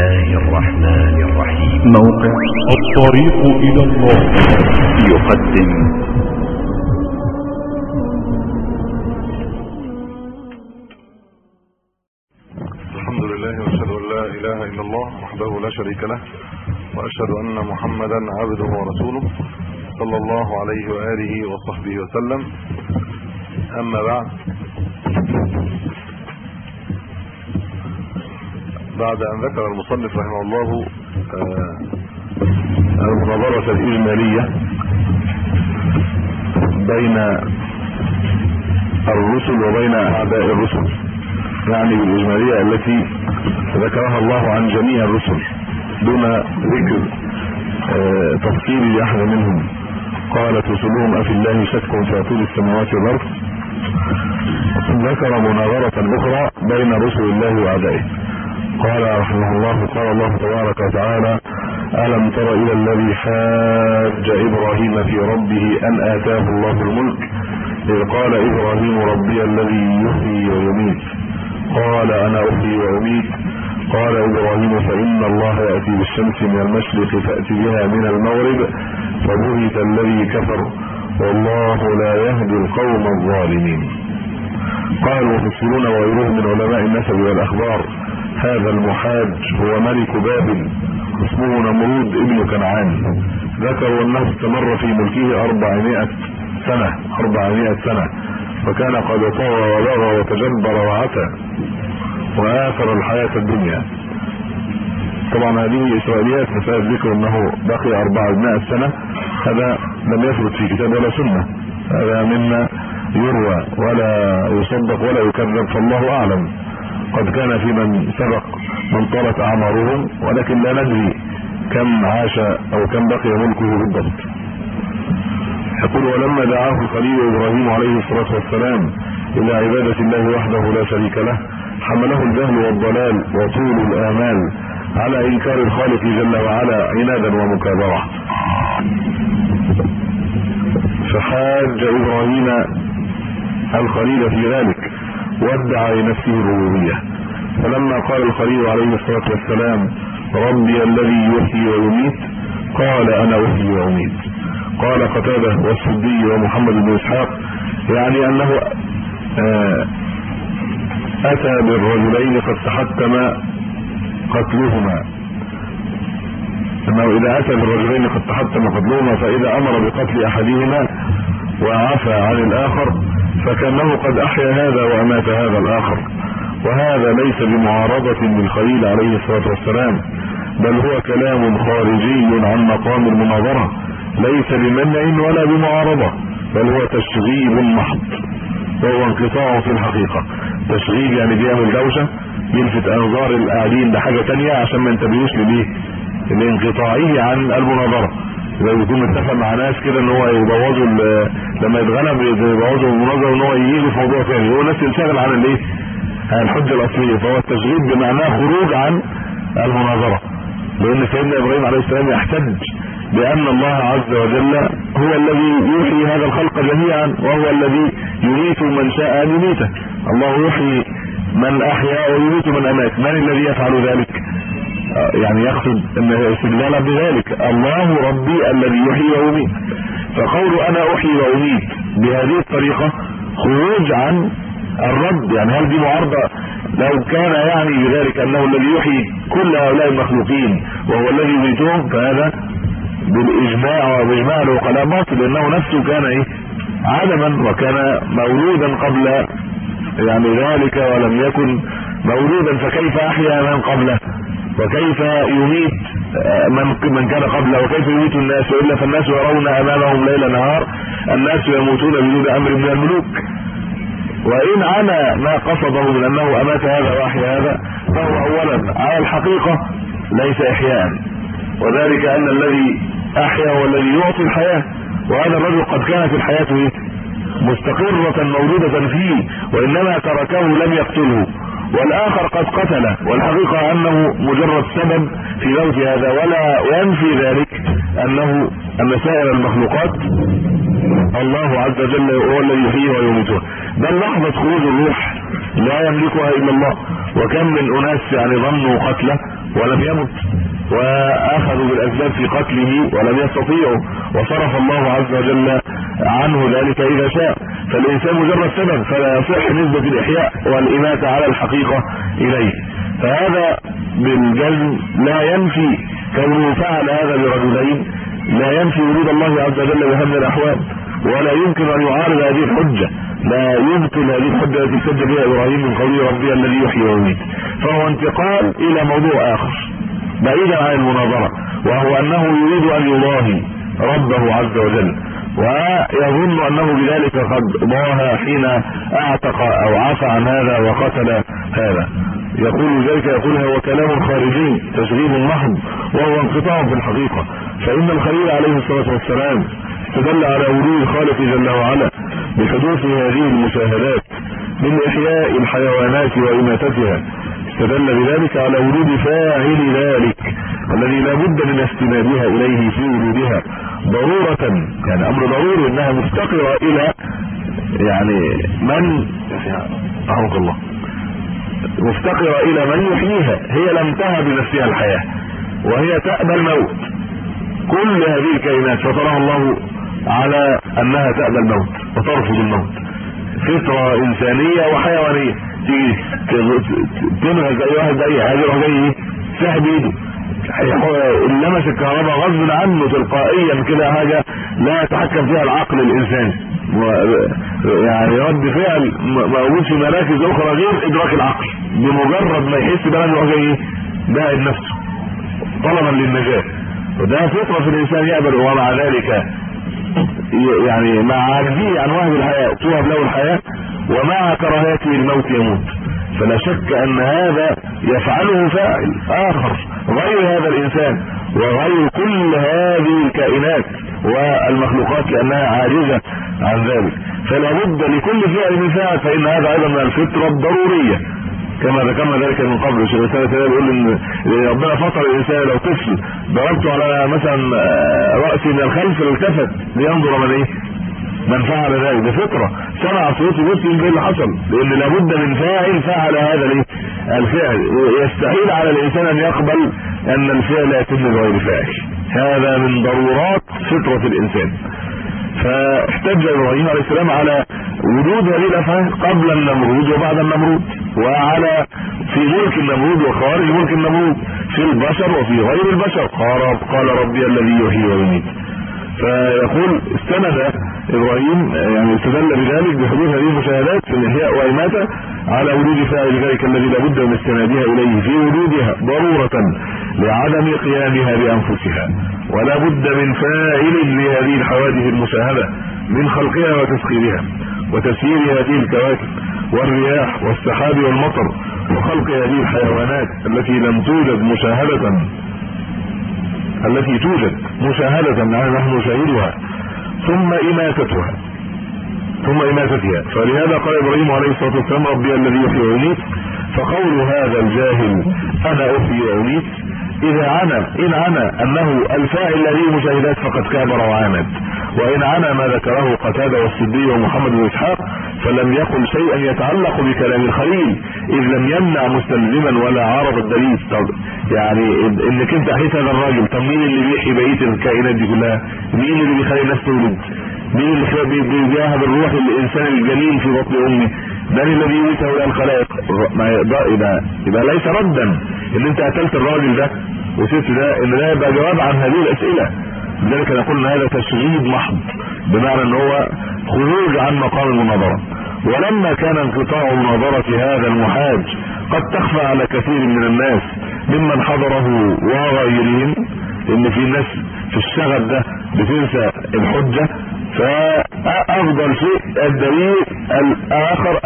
الله الرحمن الرحيم موقع الطريق إلى الله. يقدم. الحمد لله وأشهد أن لا إله إلا الله وحده لا شريك له وأشهد أن محمدا عبده ورسوله صلى الله عليه وآله وصحبه وسلم. أما بعد بعد أن ذكر المصنف رحمه الله آه، المناظرة الإجمالية بين الرسل وبين أعداء الرسل يعني بالاجماليه التي ذكرها الله عن جميع الرسل دون ذكر آه، تفصيل لأحد منهم. قالت رسلهم أفي الله شك فاطير السماوات والأرض؟ ذكر مناظرة أخرى بين رسل الله وأعدائه. قال رحمه الله قال الله تبارك وتعالى ألم تر إلى الذي حاج إبراهيم في ربه أن آتاه الله الملك إذ قال إبراهيم ربي الذي يحيي ويميت؟ قال أنا أحيي وأميت. قال إبراهيم فإن الله يأتي بالشمس من المشرق فأتي بها من المغرب فبهت الذي كفر والله لا يهدي القوم الظالمين. قال المفسرون وغيرهم من علماء النسب والأخبار هذا المحاج هو ملك بابل اسمه نمرود ابن كنعان. ذكروا أنه استمر في ملكه 400 سنة 400 سنة وكان قد طغى وبغى وتجبر وعتى وآثر الحياة الدنيا. طبعا هذه إسرائيليات مسألة ذكر أنه بقي 400 سنة. هذا لم يثبت في كتاب ولا سنة. هذا مما يروى ولا يصدق ولا يكذب فالله أعلم. قد كان في من سبق من طالت أعمارهم ولكن لا ندري كم عاش أو كم بقي ملكه بالضبط يقول ولما دعاه الخليل إبراهيم عليه الصلاة والسلام إلى عبادة الله وحده لا شريك له حمله الجهل والضلال وطول الآمال على إنكار الخالق جل وعلا عنادا ومكابرة. فحاج إبراهيم الخليل في ذلك. وادعى لنفسه الربوبية. فلما قال الخليل عليه الصلاة والسلام ربي الذي يحيي ويميت قال أنا أحيي وأميت قال قتادة والسدي ومحمد بن إسحاق يعني أنه آه أتى بالرجلين قد تحتم قتلهما. أنه إذا أتى بالرجلين قد تحتم قتلهما فإذا أمر بقتل أحدهما وعفى عن الآخر فكأنه قد أحيا هذا وأمات هذا الآخر. وهذا ليس بمعارضة للخليل عليه الصلاة والسلام بل هو كلام خارجي عن مقام المناظرة. ليس بمنع ولا بمعارضة بل هو تشغيب محض وهو انقطاع في الحقيقة. تشغيب يعني بيعمل دوشة يلفت أنظار القاعدين لحاجة تانية عشان ما ينتبهوش لليه لانقطاعه عن المناظرة. يبقى بيكون متفق مع ناس كده إن هو يبوظوا لما يتغلب يبوظوا المناظره ان هو يجي في موضوع ثاني هو الناس ينشغل عن الإيه؟ الحجة الأصلية. فهو التشغيل بمعناه خروج عن المناظرة. لأن سيدنا إبراهيم عليه السلام يحتج بأن الله عز وجل هو الذي يحيي هذا الخلق جميعا وهو الذي يميت من شاء أن يميته. الله يحيي من أحيا ويميت من أمات. من الذي يفعل ذلك؟ يعني يقصد ان استدلالا بذلك الله ربي الذي يحيي ويميت. فقول أنا أحيي وأميت بهذه الطريقة خروج عن الرد يعني هل دي معارضة؟ لو كان يعني بذلك أنه الذي يحيي كل هؤلاء المخلوقين وهو الذي يميتهم فهذا بالإجماع وباجماع العقلاء باطل لأنه نفسه كان إيه؟ عدما وكان مولودا قبل يعني ذلك ولم يكن مولودا فكيف أحيا من قبله؟ وكيف يميت من من كان قبله وكيف يميت الناس؟ وإلا فالناس يرون أمامهم ليل نهار الناس يموتون بدون أمر من الملوك. وإن على ما قصده من أنه أمات هذا وأحيا هذا فهو اولا على الحقيقة ليس احياء. وذلك أن الذي أحيا هو الذي يعطي الحياة وهذا الرجل قد كانت الحياة مستقرة مولودة فيه وإنما تركه لم يقتله. والآخر قد قتله والحقيقة أنه مجرد سبب في موت هذا ولا ينفي ذلك أنه أن سائر المخلوقات الله عز وجل هو الذي يحييه ويميته بل لحظة خروج الروح لا يملكها إلا الله. وكم من أناس يعني ظنوا قتله ولم يمت وآخذوا بالأسباب في قتله ولم يستطيعوا وصرف الله عز وجل عنه ذلك إذا شاء. فالإنسان مجرد سبب فلا يصح نسبة الإحياء والإماتة على الحقيقة إليه. فهذا بالجزم لا ينفي كونه فعل هذا برجلين لا ينفي وجود الله عز وجل بهذه الأحوال ولا يمكن أن يعارض هذه الحجة. لا يبطل هذه الحجة التي سجل بها إبراهيم من قوله ربي الذي يحيي ويميت. فهو انتقال إلى موضوع آخر بعيدا عن المناظرة وهو أنه يريد أن يضاهي ربه عز وجل. ويظن أنه بذلك قد ضاها حين أعتق أو عفى عن هذا وقتل هذا. يقول ذلك يقول هو كلام خارجي تشغيل محض وهو انقطاع في الحقيقة. فإن الخليل عليه الصلاة والسلام استدل على وجود الخالق جل وعلا بحدوث هذه المشاهدات من إحياء الحيوانات وإماتتها. استدل بذلك على وجود فاعل ذلك. الذي لا بد من استنادها إليه في وجودها. ضرورة يعني أمر ضروري إنها مفتقرة إلى يعني من رحمك الله مفتقرة إلى من يحييها. هي لم تهب بنفسها الحياة وهي تأبى الموت. كل هذه الكائنات فطرها الله على أنها تأبى الموت وترفض الموت. فطرة إنسانية وحيوانية. تيجي تنغز اي واحد باي حاجة جاي سحب ايده لمس الكهرباء غصب عنه تلقائيا كده حاجة لا يتحكم فيها العقل الانساني يعني رد فعل موجود في مراكز أخرى غير إدراك العقل. بمجرد ما يحس بقى إنه جاي باعد نفسه طلبا للنجاة. وده فطرة في الإنسان يقبل ومع ذلك يعني مع عجزه عن وهب الحياة توهب له الحياة ومع كراهيته الموت يموت. فلا شك أن هذا يفعله فاعل آخر. غير هذا الإنسان وغير كل هذه الكائنات والمخلوقات لأنها عاجزة عن ذلك. فلا بد لكل فعل من فاعل فإن هذا أيضا من الفطرة الضرورية. كما ذكرنا ذلك من قبل الشيخ الإسلام تيمية بيقول إن ربنا فطر الإنسان لو طفل. ضربته على مثلا راسه من الخلف التفت لينظر من إيه؟ من فعل ذلك. بفطره سمع صوت مسلم إيه اللي حصل لأن لابد من فاعل فعل هذا الايه الفعل. يستحيل على الإنسان أن يقبل أن الفعل يتم بغير فاعل هذا من ضرورات فطرة الإنسان. فاحتج إبراهيم عليه السلام على وجود هذه الأفعال قبل النمرود وبعد النمرود وعلى في ملك النمرود وخارج ملك النمرود في البشر وفي غير البشر. قال قال ربي الذي يحيي ويميت. فيقول استند إبراهيم يعني استدل بذلك بحدوث هذه المشاهدات في الإحياء وإماتة على وجود فاعل ذلك الذي لابد من استنادها إليه في وجودها ضرورة لعدم قيامها بأنفسها ولا بد من فاعل لهذه الحوادث المشاهدة من خلقها وتسخيرها وتسيير هذه الكواكب والرياح والسحاب والمطر وخلق هذه الحيوانات التي لم توجد مشاهدة التي توجد مشاهدة نحن نشاهدها. ثم إماتتها. ثم إماتتها. فلهذا قال إبراهيم عليه الصلاة والسلام ربي الذي يحيي ويميت فقول هذا الجاهل أنا أحيي وأميت؟ إذا عنا إن عنا أنه الفاعل الذي مشاهدات فقد كابر وعاند. وإن عنا ما ذكره قتادة والسدي ومحمد بن إسحاق فلم يقل شيئا يتعلق بكلام الخليل إذ لم يمنع مستلزما ولا عارض الدليل. طب يعني إنك أنت حيث هذا الراجل طب مين اللي بيحيي بقيه الكائنات دي كلها؟ مين اللي بيخلي الناس تولد؟ مين اللي بيجاهد الروح الإنسان الجليل في بطن امه من الذي يميت هؤلاء الخلائق؟ ما يبقى يبقى, ليس ردا إن أنت قتلت الراجل ده وسبت ده إن ده يبقى جواب عن هذه الأسئلة. لذلك نقول إن هذا تشغيب محض. بمعنى إن هو خروج عن مقام المناظرة. ولما كان انقطاع مناظرة هذا المحاج قد تخفى على كثير من الناس ممن حضره وغيرهم إن في ناس في الشغب ده بتنسى الحجة. فأفضل شيء الدليل الآخر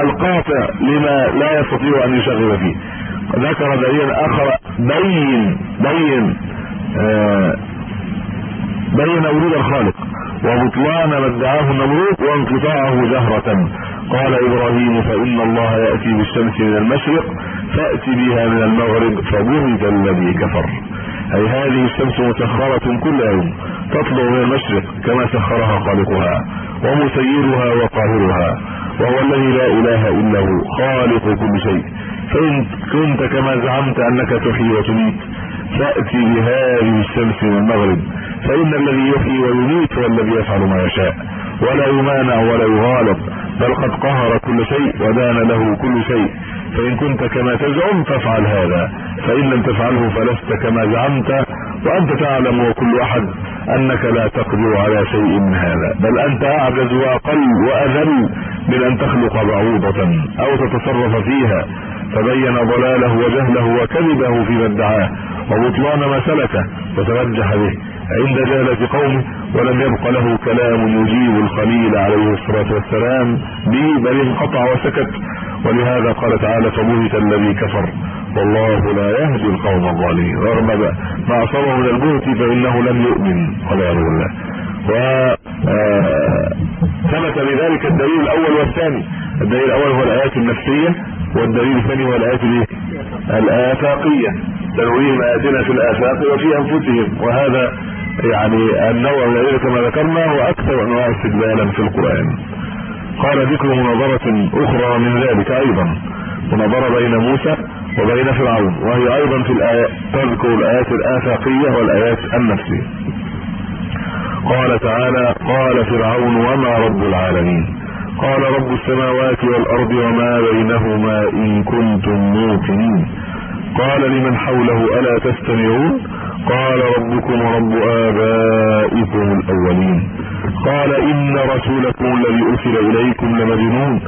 القاطع لما لا يستطيع أن يشغب فيه. ذكر دليلا آخر بين بين آه بين وجود الخالق. وبطلان ما ادعاه النمرود وانقطاعه جهرة. قال إبراهيم فإن الله يأتي بالشمس من المشرق فأتي بها من المغرب فبهت الذي كفر. أي هذه الشمس مسخرة كل يوم تطلع من المشرق كما سخرها خالقها ومسيرها وقاهرها وهو الذي لا إله إلا هو خالق كل شيء. فإن كنت كما زعمت أنك تحيي وتميت فأتي بهذه الشمس من المغرب فإن الذي يحيي ويميت هو الذي يفعل ما يشاء. ولا يمانع ولا يغالب بل قد قهر كل شيء ودان له كل شيء. فإن كنت كما تزعم فافعل هذا فإن لم تفعله فلست كما زعمت. وأنت تعلم وكل أحد أنك لا تقدر على شيء من هذا بل أنت أعجز وأقل وأذل من أن تخلق بعوضة أو تتصرف فيها. فبين ضلاله وجهله وكذبه فيما ادعاه. وبطلان ما سلكه وترجح به. عند جهلة قومه ولم يبق له كلام يجيب الخليل عليه الصلاة والسلام. به بل انقطع وسكت. ولهذا قال تعالى فبهت الذي كفر والله لا يهدي القوم الظالمين. رغم ما أصابه من البهت فإنه لم يؤمن. والعياذ بالله. و آه، بذلك الدليل الأول والثاني. الدليل الأول هو الآيات النفسية والدليل الثاني هو الآيات الآفاقية تنويهم اياتنا في الآفاق وفي أنفسهم وهذا يعني النوع الذي كما ذكرنا هو أكثر أنواع استدلالا في القرآن. قال ذكر مناظرة أخرى من ذلك أيضا مناظرة بين موسى وبين فرعون وهي أيضا في الايات تذكر الآيات الآفاقية والآيات النفسية. قال تعالى قال فرعون وما رب العالمين؟ قال رب السماوات والأرض وما بينهما إن كنتم موقنين. قال لمن حوله ألا تستمعون؟ قال ربكم ورب آبائكم الأولين. قال إن رسولكم الذي أرسل إليكم لمجنون.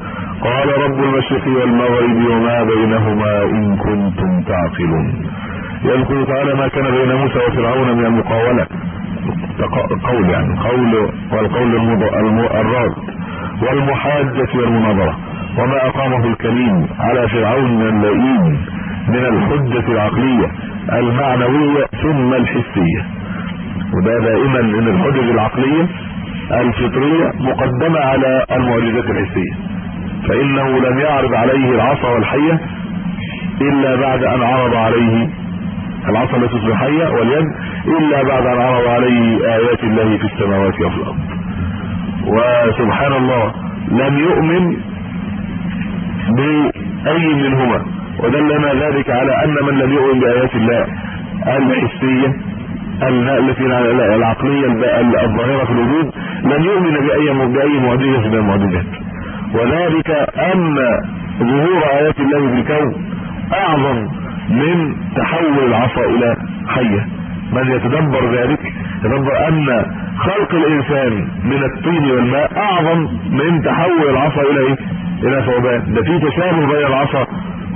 قال رب المشرق والمغرب وما بينهما إن كنتم تعقلون. يذكر تعالى ما كان بين موسى وفرعون من المقاولة. قول يعني قول والقول الراد والمحاجة والمناظرة. وما أقامه الكريم على فرعون اللئيم من الحجة العقلية المعنوية ثم الحسية. وده دائما ان الحجج العقلية الفطرية مقدمة على المعجزات الحسية. فإنه لم يعرض عليه العصا والحية إلا بعد أن عرض عليه العصا التي تصبح حية واليد إلا بعد أن عرض عليه آيات الله في السماوات وفي الأرض. وسبحان الله لم يؤمن بأي منهما. ودلنا ذلك على أن من لم يؤمن بآيات الله الحسية التي العقلية الظاهرة في الوجود لن يؤمن بأي بأي معجزة من المعجزات وذلك أن ظهور آيات الله في الكون أعظم من تحول العصا إلى حية. من يتدبر ذلك يتدبر أن خلق الإنسان من الطين والماء أعظم من تحول العصا إلى إيه إلى ثعبان. ده في تشابه بين العصا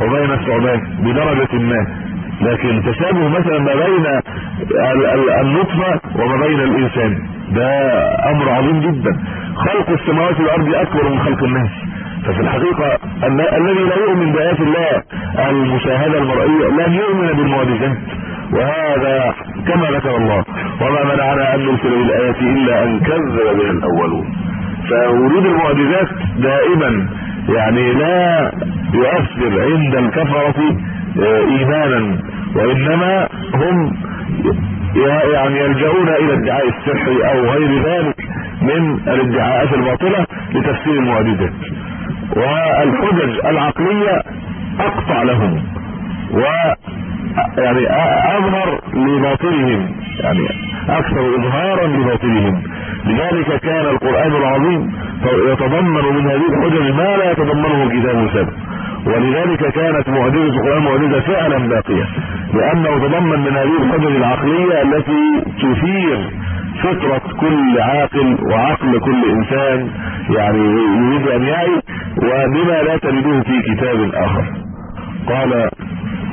وبين الثعبان بدرجة ما. لكن تشابه مثلا ما بين النطفة وما بين الإنسان. ده أمر عظيم جدا. خلق السماوات والأرض أكبر من خلق الناس. ففي الحقيقة الذي لا يؤمن بآيات الله المشاهدة المرئية لن يؤمن بالمعجزات. وهذا كما ذكر الله وما منعنا أن نرسل بالآيات إلا أن كذب بها الأولون. فورود المعجزات دائما يعني لا يؤثر عند الكفرة آه، إيمانا وإنما هم يعني يلجؤون إلى ادعاء السحر أو غير ذلك من الادعاءات الباطلة لتفسير المعجزات. والحجج العقلية أقطع لهم يعني أظهر لباطلهم يعني أكثر إظهارا لباطلهم لذلك كان القرآن العظيم يتضمن من هذه الحجج ما لا يتضمنه كتاب سابق ولذلك كانت معجزة القرآن معجزة فعلا باقية لأنه تضمن من هذه الحجج العقلية التي تثير فطرة كل عاقل وعقل كل إنسان يعني يريد أن يعي وبما لا تجده في كتاب آخر. قال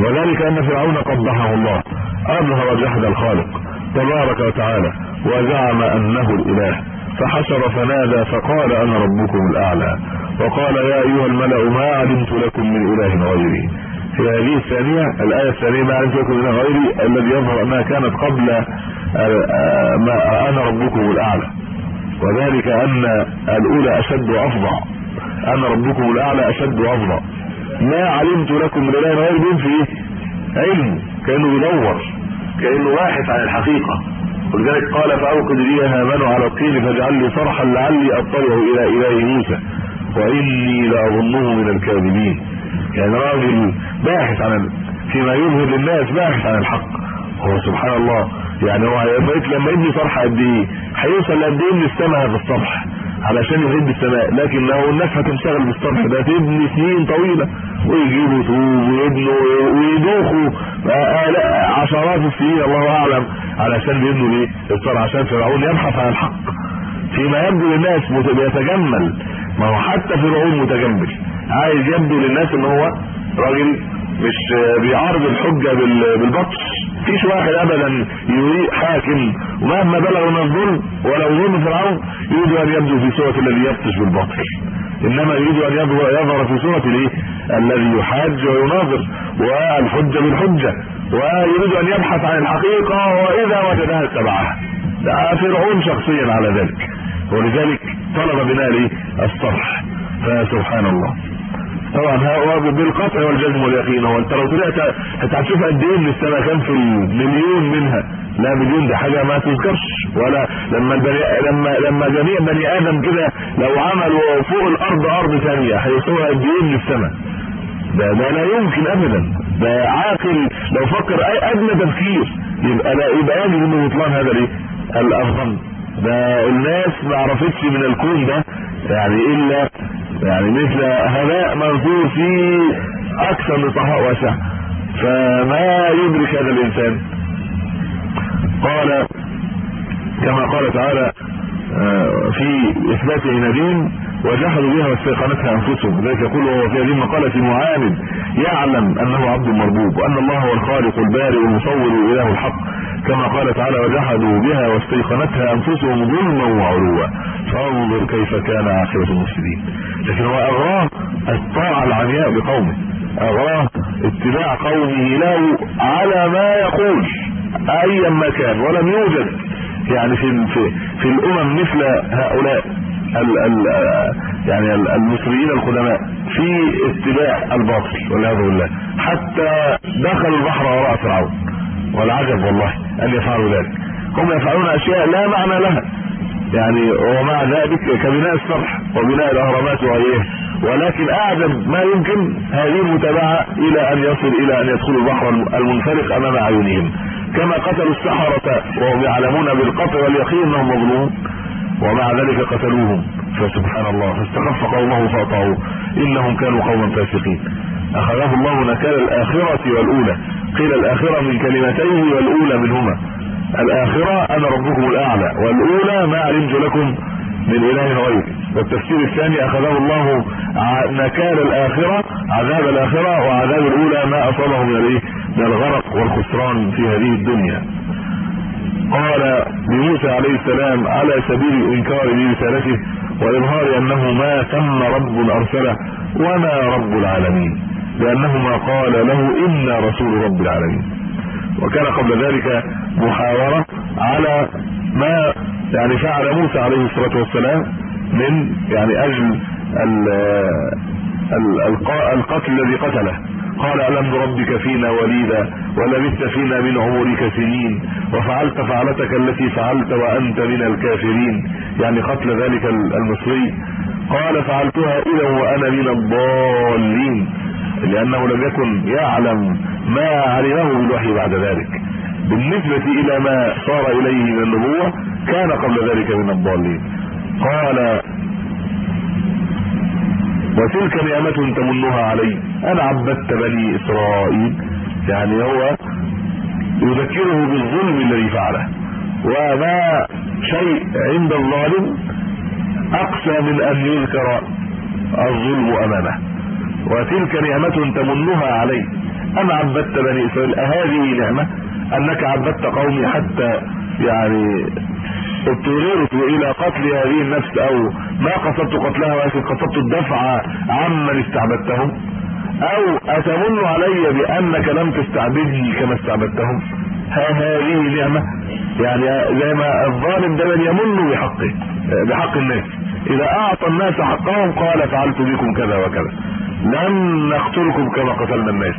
وذلك أن فرعون قبحه الله. أظهر جهد الخالق. تبارك وتعالى. وزعم أنه الإله. فحشر فنادى فقال أنا ربكم الأعلى. وقال يا أيها الملأ ما علمت لكم من إله غيري. في هذه الثانية. الآية الثانية ما علمت لكم من غيري الذي يظهر أنها كانت قبل ما أنا ربكم الأعلى. وذلك أن الأولى أشد وأفضع. أنا ربكم الأعلى أشد وأفضع. ما علمت لكم من إله غيري بين في علم. كأنه يدور كأنه واحد عن الحقيقة. ولذلك قال فأوقد لي هامان على الطين فاجعل لي صرحا لعلي أطلع إلى إله موسى. وإني لاظنه من الكاذبين. يعني راجل باحث عن فيما يظهر للناس باحث عن الحق. هو سبحان الله. يعني هو لما يبني صرح قد إيه؟ هيوصل لقد إيه؟ من السماء في السطح علشان يهد السماء لكن لو الناس هتنشغل بالصرح ده تبني سنين طويلة. ويجيبوا طوب ويبنوا ويدوخوا. عشرات السنين الله أعلم. علشان بيبنوا ليه؟ الصرح عشان فرعون يبحث عن الحق. فيما يبدو للناس بيتجمل. ما هو حتى فرعون متجمل. عايز يبدو للناس إن هو راجل مش بيعارض الحجة بالبطش. فيش واحد ابدا يريد حاكم. ومهما بلغ من الظلم ولو ظلم فرعون يريد أن يبدو في صورة الذي يبطش بالباطل. إنما يريد أن يظهر في صورة الإيه؟ الذي يحاج ويناظر. والحجة بالحجة. ويريد أن يبحث عن الحقيقة وإذا وجدها اتبعها. فرعون شخصيا على ذلك. ولذلك طلب بناء الايه الصرح. فسبحان الله. طبعا هو بالقطع والجزم واليقين. هو انت لو طلعت هتشوف قد إيه من السنة كام في المليون منها. لا مليون دي حاجة ما تذكرش. ولا لما البني لما لما جميع بني آدم كده لو عملوا فوق الأرض أرض ثانية هيوصلوا قد إيه من السماء ده ده لا يمكن ابدا. ده عاقل لو فكر أي أدنى تفكير يبقى لا يبقى يجب إنه بطلان هذا الإيه؟ الافضل ده الناس ما عرفتش من الكون ده يعني الا يعني مثل هباء منثور في أكثر من صحاء واسع فما يدرك هذا الإنسان؟ قال كما قال تعالى في إثبات عنادين وجحدوا بها واستيقنتها أنفسهم. ذلك يقول وهو في هذه المقالة معاند يعلم أنه عبد مربوب وأن الله هو الخالق البارئ المصور الاله الحق. كما قال تعالى وجحدوا بها واستيقنتها أنفسهم ظلما وعلوا. فانظر كيف كان عاقبة المفسدين. لكن هو اغراه الطاعة العمياء بقومه. اغراه اتباع قومه له على ما يقول أيا ما كان ولم يوجد. يعني في في, في الأمم مثل هؤلاء ال ال يعني المصريين القدماء في اتباع الباطل والعياذ بالله. حتى دخلوا البحر وراء فرعون. والعجب والله أن يفعلوا ذلك. هم يفعلون أشياء لا معنى لها. يعني ومع ذلك كبناء الصرح وبناء الأهرامات وغيره ولكن أعجب ما يمكن هذه المتابعة إلى أن يصل إلى أن يدخلوا البحر المنفلق أمام أعينهم. كما قتلوا السحرة وهم يعلمون بالقطع واليقين أنهم مظلومون. ومع ذلك قتلوهم. فسبحان الله. فاستخف قومه فاطعوه إنهم كانوا قوما فاسقين. أخذه الله نكال الآخرة والأولى. قيل الآخرة من كلمتين والأولى منهما. الآخرة أنا ربكم الأعلى والأولى ما علمت لكم من إله غيري. والتفسير الثاني أخذه الله نكال الآخرة عذاب الآخرة وعذاب الأولى ما اصابه من الإيه؟ من الغرق والخسران في هذه الدنيا. قال لموسى عليه السلام على سبيل الانكار لرسالته وإظهار أنه ما ثم رب أرسله وما رب العالمين لأنه ما قال له أنا رسول رب العالمين. وكان قبل ذلك محاورة على ما يعني فعل موسى عليه الصلاة والسلام من يعني أجل القتل الذي قتله. قال ألم نربك فينا وليدا ولبثت فينا من عمرك سنين وفعلت فعلتك التي فعلت وأنت من الكافرين يعني قتل ذلك المصري قال فعلتها إذا وأنا من الضالين لأنه لم يكن يعلم ما علمه بالوحي بعد ذلك بالنسبة إلى ما صار إليه من النبوة كان قبل ذلك من الضالين قال وتلك نعمة تمنها علي. أنا عبدت بني إسرائيل. يعني هو يذكره بالظلم الذي فعله. وما شيء عند الظالم أقسى من أن يذكر الظلم أمامه. وتلك نعمة تمنها علي. أنا عبدت بني إسرائيل. هذه نعمة أنك عبدت قومي حتى يعني اضطررت إلى قتل هذه النفس أو ما قصدت قتلها ولكن قصدت الدفع عمن استعبدتهم أو أتمن علي بأنك لم تستعبدني كما استعبدتهم؟ ها هذه نعمة. يعني زي ما الظالم ده يمن بحقه بحق الناس. إذا أعطى الناس حقهم قال فعلت بكم كذا وكذا. لم نقتلكم كما قتلنا الناس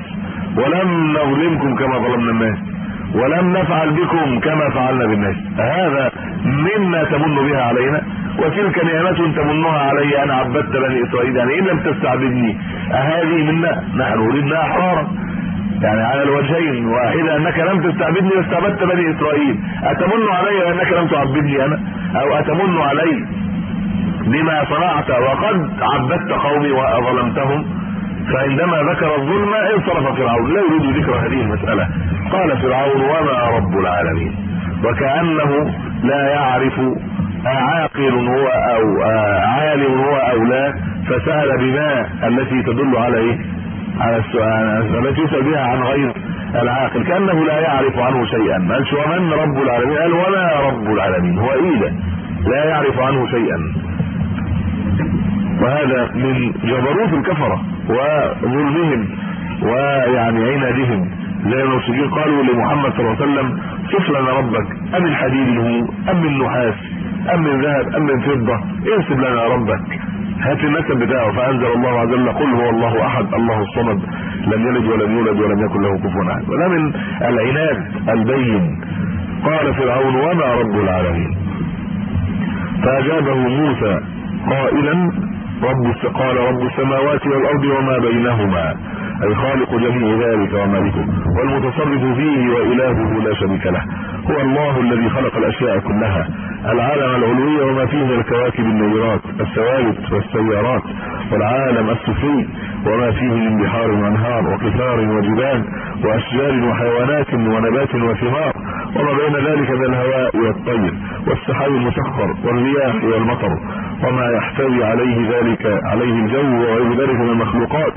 ولم نظلمكم كما ظلمنا الناس. ولم نفعل بكم كما فعلنا بالناس. هذا مما تمن بها علينا وتلك نعمة تمنها علي أن عبدت بني إسرائيل. يعني إن لم تستعبدني أهذه منا؟ نحن ولدنا أحرارا يعني على الوجهين واحدة أنك لم تستعبدني واستعبدت بني إسرائيل. أتمن علي أنك لم تعبدني أنا؟ أو أتمن علي بما صنعت وقد عبدت قومي وظلمتهم فعندما ذكر الظلم انصرف فرعون لا يريد ذكر هذه المسألة. قال فرعون وما رب العالمين؟ وكأنه لا يعرف عاقل هو أو عالم هو أو لا فسأل بما التي تدل على إيه على السؤال التي يسأل بها عن غير العاقل. كأنه لا يعرف عنه شيئا. قال شو من رب العالمين؟ قال وما رب العالمين؟ هو ده لا يعرف عنه شيئا. وهذا من جبروت الكفرة. وظلمهم ويعني عنادهم. زي المرسلين قالوا لمحمد صلى الله عليه وسلم صف لنا ربك أم الحديد هو أم من نحاس أم من ذهب أم من فضة انسب لنا ربك. هات النسب بتاعه. فأنزل الله عز وجل قل هو الله أحد الله الصمد لم يلد ولم يولد ولم يكن له كفوا أحد. وده من العناد البين. قال فرعون وما رب العالمين؟ فأجابه موسى قائلا رب قال رب السماوات والأرض وما بينهما. اي خالق جميع ذلك ومالكه والمتصرف فيه وإلهه لا شريك له. هو الله الذي خلق الأشياء كلها. العالم العلوي وما فيه من الكواكب النيرات الثوابت والسيارات والعالم السفلي وما فيه من بحار وأنهار وقثار وجبال وأشجار وحيوانات ونبات وثمار وما بين ذلك من الهواء والطير والسحاب المسخر والرياح والمطر وما يحتوي عليه ذلك عليه الجو وغير ذلك من المخلوقات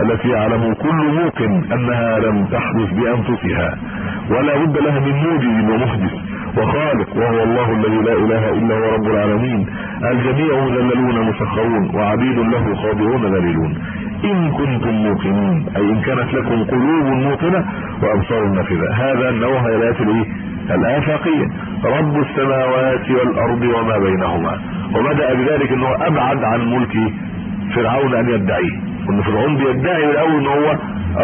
التي يعلم كل موقن أنها لم تحدث بأنفسها ولا بد لها من موجد ومحدث وخالق وهو الله الذي لا إله إلا هو رب العالمين. الجميع مذللون مسخرون وعبيد له خاضعون ذليلون. إن كنتم موقنين أي إن كانت لكم قلوب موقنة وأبصار نافذة. هذا نوع الايه الآفاقية. رب السماوات والأرض وما بينهما. وبدأ بذلك أنه أبعد عن ملك فرعون أن يدعيه أن فرعون بيدعي الأول ان هو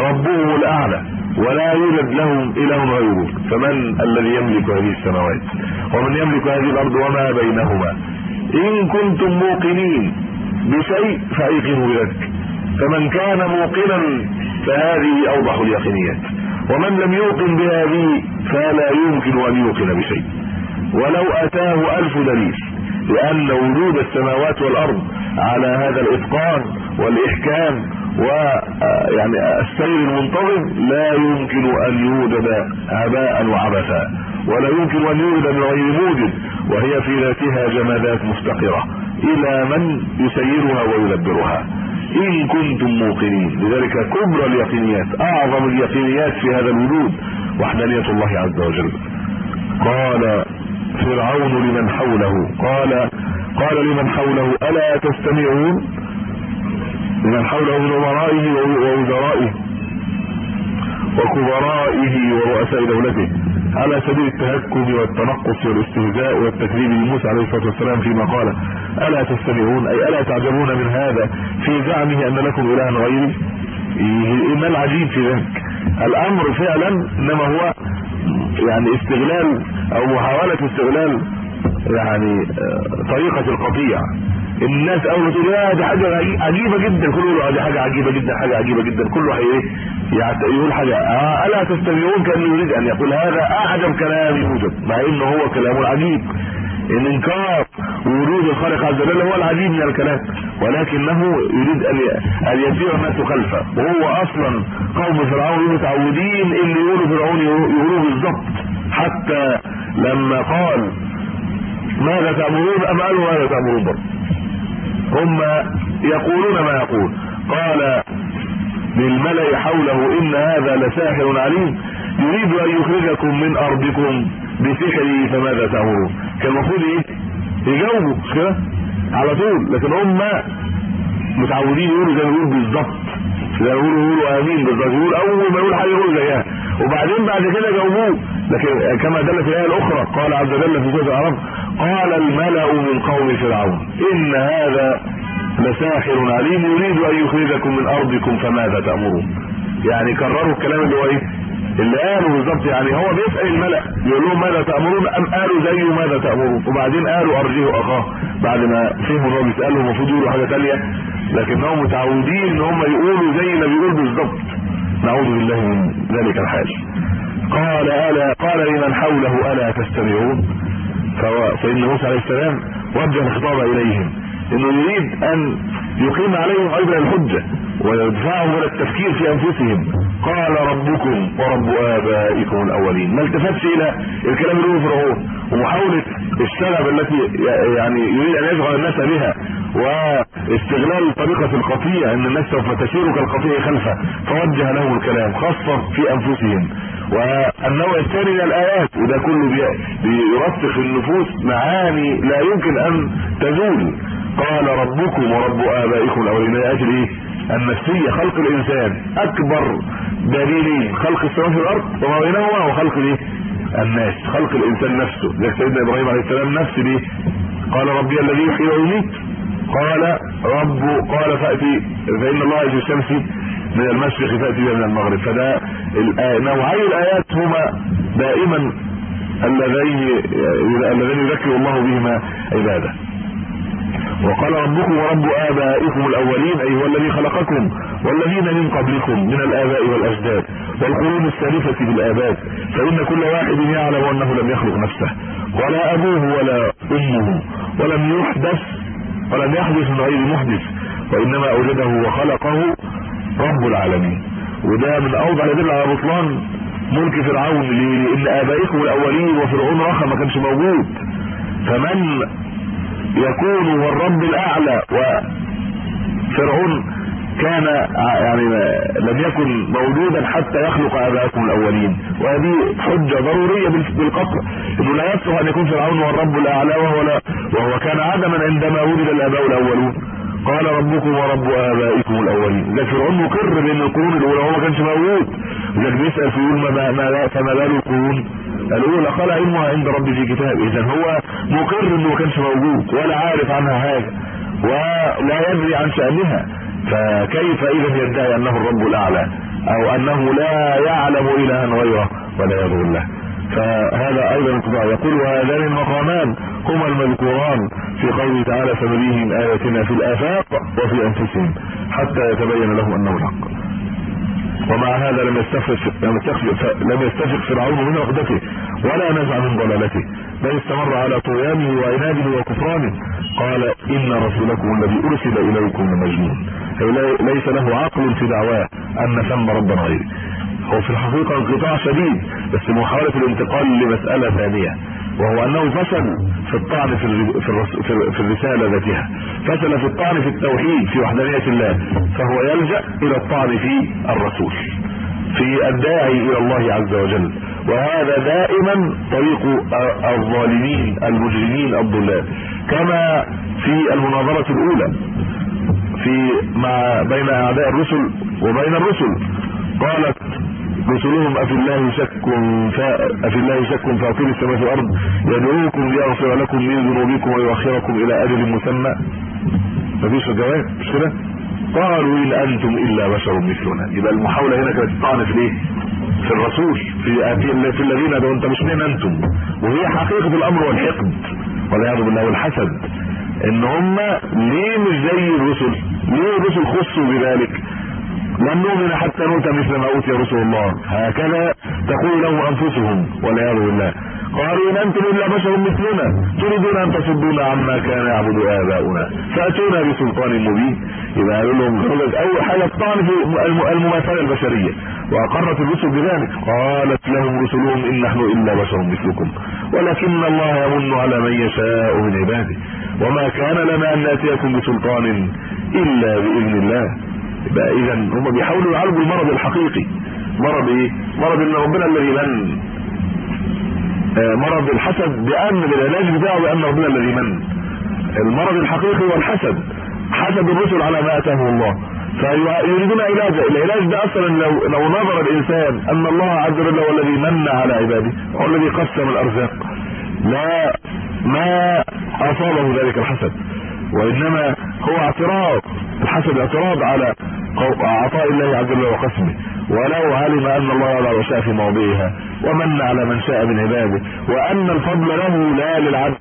ربه الأعلى. ولا يوجد لهم إله غيره. فمن الذي يملك هذه السماوات؟ ومن يملك هذه الأرض وما بينهما؟ إن كنتم موقنين بشيء فأيقنوا بذلك. فمن كان موقنا فهذه أوضح اليقينيات. ومن لم يوقن بهذه فلا يمكن أن يوقن بشيء. ولو أتاه ألف دليل لأن وجود السماوات والأرض على هذا الإتقان والإحكام ويعني السير المنتظم لا يمكن أن يوجد هباء وعبثا ولا يمكن أن يوجد من غير موجد وهي في ذاتها جمادات مفتقره إلى من يسيرها ويدبرها. إن كنتم موقنين لذلك كبرى اليقينيات أعظم اليقينيات في هذا الوجود وحدانية الله عز وجل. قال فرعون لمن حوله قال قال لمن حوله ألا تستمعون؟ لمن حوله من امرائه ووزرائه وكبرائه ورؤساء دولته. على سبيل التهكم والتنقص والاستهزاء والتكذيب لموسى عليه الصلاة والسلام فيما قال. ألا تستمعون؟ أي ألا تعجبون من هذا في زعمه أن لكم الها غيري؟ ما العجيب في ذلك. الأمر فعلا إنما هو يعني استغلال أو محاولة استغلال يعني طريقة القطيع. الناس أول ما تقول دي حاجة عجيبة جدا. كله يقول دي حاجة عجيبة جدا حاجة عجيبة جدا. كله إيه يقول حاجة. آه ألا تستمعون كان يريد أن يقول هذا اعجب كلام يوجد مع إنه هو كلام عجيب. الإنكار وورود الخالق عز وجل هو العجيب من الكلام ولكنه يريد أن يسير الناس خلفه. وهو أصلا قوم فرعون متعودين اللي يقولوا فرعون يقولوه بالظبط حتى لما قال ماذا تأمرون أم قالوا ماذا تأمرون هم يقولون ما يقول. قال للملأ حوله إن هذا لساحر عليم. يريد أن يخرجكم من أرضكم بسحره فماذا تأمرون؟ كان المفروض إيه؟ يجاوبوا. كده؟ على طول. لكن هم متعودين يقولوا زي ما يقولوا بالظبط زي ما يقولوا يقولوا آمين بالظبط يقول أول ما يقول حاجة يقول زيها. وبعدين بعد كده جاوبوه. لكن كما دل في الآية الأخرى قال عز وجل في سورة الأعراف قال الملأ من قوم فرعون إن هذا لساحر عليم يريد أن يخرجكم من أرضكم فماذا تأمرون؟ يعني كرروا الكلام اللي هو إيه؟ اللي قالوا بالظبط يعني هو بيسأل الملأ يقول لهم ماذا تأمرون؟ أم قالوا زيه ماذا تأمرون؟ وبعدين قالوا ارجيه أخاه بعد ما فهموا إن هو بيسألهم المفروض يقولوا حاجة ثانية لكنهم متعودين إن هم يقولوا زي ما بيقول بالظبط. نعوذ بالله من ذلك الحال. قال ألا قال لمن حوله ألا تستمعون؟ سيدنا موسى عليه السلام وجه الخطاب إليهم إنه يريد أن يقيم عليهم أيضا الحجة ويدفعهم إلى التفكير في أنفسهم. قال ربكم ورب آبائكم الأولين. ما التفتش إلى الكلام اللي هو فرعون ومحاولة الشغب التي يعني يريد أن يشغل الناس بها واستغلال طريقة القطيع إن الناس سوف تسير كالقطيع خلفه. فوجه لهم الكلام خاصة في أنفسهم. والنوع الثاني من الآيات وده كله بيرسخ النفوس معاني لا يمكن أن تزول. قال ربكم ورب آبائكم الأولين أجل إيه؟ النفسيه خلق الإنسان. أكبر دليل خلق السماوات والارض وما بينهما وخلق الايه الناس خلق الإنسان نفسه. زي سيدنا إبراهيم عليه السلام نفس دي. قال ربي الذي يحيي ويميت. قال رب قال فأتي فإن الله يجي الشمس من المشرق بها من المغرب. فده نوعي الآيات هما دائما اللذين اللذين يذكر الله بهما عباده. وقال ربكم ورب آبائكم الأولين أي هو الذي خلقكم والذين من قبلكم من الآباء والأجداد والقرون السالفة بالآباد فإن كل واحد يعلم أنه لم يخلق نفسه. ولا أبوه ولا أمه ولم يحدث ولم يحدث من غير محدث وإنما أوجده وخلقه رب العالمين. وده من أوضح يدل على بطلان ملك فرعون لأن آبائكم الأولين وفرعون رخى ما كانش موجود. فمن يكون هو الرب الأعلى وفرعون كان يعني لم يكن موجودا حتى يخلق آباءكم الأولين. وهذه حجة ضرورية بالقطع. إنه لا يصلح أن يكون فرعون هو الرب الأعلى وهو لا وهو كان عدما عندما ولد الآباء الأولون. قال ربكم ورب آبائكم الأولين. ده فرعون مقر بان القرون الأولى هو ما كانش موجود. لذلك بيسأل فيقول ما ما فما بال القرون الأولى. قال علمها عند ربي في كتاب. اذا هو مقر إنه ما كانش موجود ولا عارف عنها حاجة ولا يدري عن شأنها. فكيف اذا يدعي أنه الرب الأعلى؟ أو أنه لا يعلم إلها غيره ولا يضر الله فهذا انقطاع. يقول وهذان المقامان هما المذكوران في قوله تعالى سنريهم آياتنا في الآفاق وفي أنفسهم حتى يتبين لهم أنه الحق. ومع هذا لم يستفق لم يستفق فرعون من عقدته ولا نزع من ضلالته بل استمر على طغيانه وعناده وكفرانه. قال إن رسولكم الذي أرسل إليكم لمجنون ليس له عقل في دعواه أن ثم ربا غيره هو في الحقيقة انقطاع شديد بس محاولة الانتقال لمسألة ثانية. وهو أنه فشل في الطعن في في الرسالة ذاتها. فشل في الطعن في التوحيد في وحدانية الله. فهو يلجأ إلى الطعن في الرسول في الداعي إلى الله عز وجل. وهذا دائما طريق الظالمين المجرمين الضلال. كما في المناظرة الأولى في مع بين أعداء الرسل وبين الرسل قالت رسلهم أفي الله شك أفي الله شك فاطر السماوات والأرض يدعوكم ليغفر لكم من ذنوبكم ويؤخركم إلى أجل مسمى. مفيش جواب؟ مش كده؟ قالوا إن أنتم إلا بشر مثلنا. يبقى المحاولة هنا كانت تطعن في إيه؟ في الرسول في في الذين ده أنت مش مين أنتم. وهي حقيقة الأمر والحقد والعياذ بالله والحسد إن هم ليه مش زي الرسل؟ ليه الرسل خصوا بذلك؟ لن نؤمن حتى نؤتى مثل ما أوتي رسل الله. هكذا تقول لهم أنفسهم والعياذ بالله. قالوا ان أنتم إلا بشر مثلنا. تريدون أن تصدونا عما كان يعبد آباؤنا. فاتونا بسلطان مبين. يبقى قالوا لهم اول حاجة الطعن في المماثلة البشرية. وأقرت الرسل بذلك. قالت لهم رسلهم إن نحن إلا بشر مثلكم. ولكن الله يمن على من يشاء من عباده. وما كان لنا أن نأتيكم بسلطان إلا بإذن الله. يبقى اذا هم بيحاولوا يعالجوا المرض الحقيقي. مرض إيه؟ مرض إن ربنا الذي من. آه مرض الحسد بأن بالعلاج بتاعه بأن ربنا الذي من. المرض الحقيقي هو الحسد. حسد الرسل على ما اتاه الله. فيريدون علاجه العلاج ده أصلا لو لو نظر الإنسان أن الله عز وجل هو الذي من على عباده هو الذي قسم الأرزاق. لا ما أصابه ذلك الحسد. وإنما هو اعتراض الحسد اعتراض على عطاء الله عز وجل وقسمه. ولو علم أن الله يضع الاشياء في مواضعها ومن على من شاء من عباده وأن الفضل له لا للعبد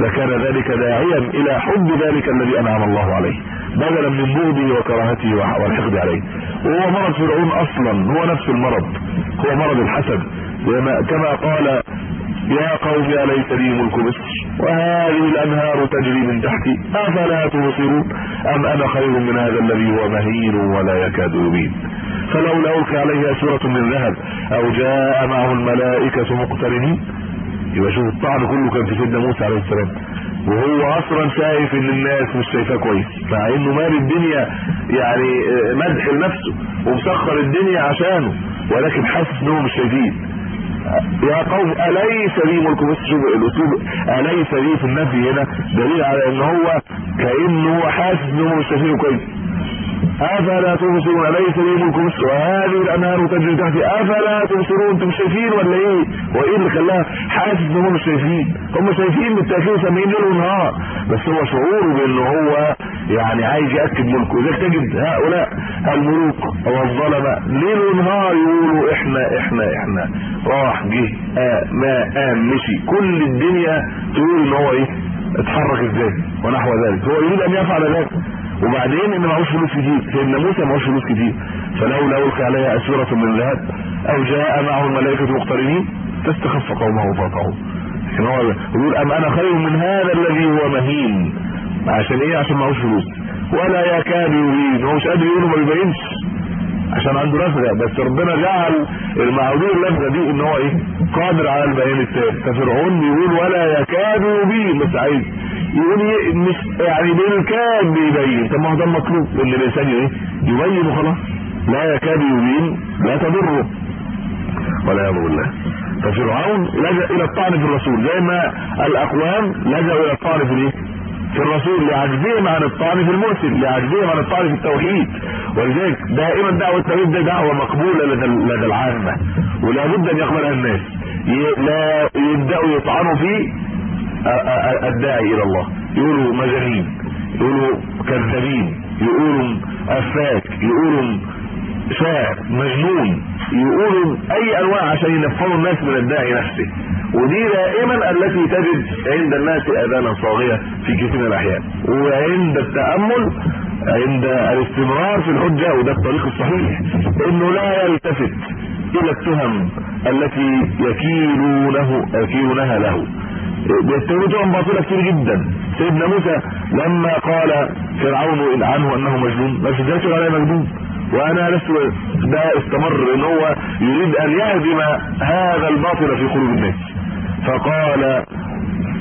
لكان ذلك داعيا إلى حب ذلك الذي أنعم الله عليه. بدلا من بغضه وكراهته والحقد عليه. وهو مرض فرعون أصلا هو نفس المرض هو مرض الحسد. كما قال يا قوم أليس لي ملك مصر. وهذه الأنهار تجري من تحتي أفلا تبصرون؟ أم أنا خير من هذا الذي هو مهين ولا يكاد يبين؟ فلولا ألقي عليه سورة من ذهب أو جاء معه الملائكة مقترنين. يبقى شوف الطعن كله كان في سيدنا موسى عليه السلام. وهو أصلا شايف إن الناس مش شايفاه كويس. مع إنه مال الدنيا يعني مدح لنفسه ومسخر الدنيا عشانه. ولكن حاسس إنهم مش شايفين. يا قوم أليس لي ملك بص شوف الأسلوب أليس لي في النفي هنا؟ دليل على إن هو كأنه حاسس انه مش شايفينه كويس. أفلا تبصرون؟ أليس لي ملك مصر وهذه الأنهار تجري تحتي أفلا تبصرون؟ أنتم شايفين ولا إيه؟ وإيه اللي خلاها حاسس ان هم مش شايفين هم شايفين بالتأكيد سامعين ليل ونهار بس هو شعوره بان هو يعني عايز يأكد ملكه. لذلك تجد هؤلاء الملوك والظلمه ليل ونهار يقولوا إحنا إحنا إحنا. راح جه آه ما قام مشي. كل الدنيا تقول إن هو إيه؟ اتحرك إزاي؟ ونحو ذلك. هو يريد أن يفعل ذلك وبعدين إن معهوش فلوس كتير. سيدنا موسى معهوش فلوس كتير. فلولا ألقي عليها اسوره من ذهب أو جاء معه الملائكة مقترنين تستخف قومه فاطعوه لكن هو يقول أم أنا خير من هذا الذي هو مهين؟ عشان إيه؟ عشان معهوش فلوس. ولا يكاد يبين هو مش قادر يقول ما بيبينش. عشان عنده لفظة. بس ربنا جعل المعذور اللفظه دي إن هو إيه؟ قادر على البيان التام ففرعون بيقول ولا يكاد يبين. بس عايز يقول مش يعني بالكاد بيبين. طب ما هو ده المطلوب. ان الانسان إيه؟ يبين وخلاص. لا يكاد يبين. لا تضره. ولا يضر الله. ففرعون لجأ إلى الطعن في الرسول. زي ما الأقوام لجأوا إلى الطعن في الإيه؟ في الرسول لعجزهم عن الطعن في المرسل لعجزهم عن الطعن في التوحيد. ولذلك دائما دعوة التوحيد ده دعوة مقبولة لدى لدى العامة. ولا بد أن يقبلها الناس. لا يبدأوا يطعنوا في الداعي إلى الله. يقولوا مجانين يقولوا كذابين يقولوا أفاك يقولوا شاعر مجنون يقولوا أي أنواع عشان ينفروا الناس من الداعي نفسه. ودي دائما التي تجد عند الناس اذانا صاغية في كثير من الاحيان وعند التأمل عند الاستمرار في الحجة وده الطريق الصحيح إنه لا يلتفت إلى التهم التي يكيلونه يكيلونها له. تهم باطلة كتير جدا. سيدنا موسى لما قال فرعون عنه أنه مجنون إزاي تقول عليه مجنون وأنا لست ده استمر ان هو يريد أن يهدم هذا الباطل في قلوب الناس. فقال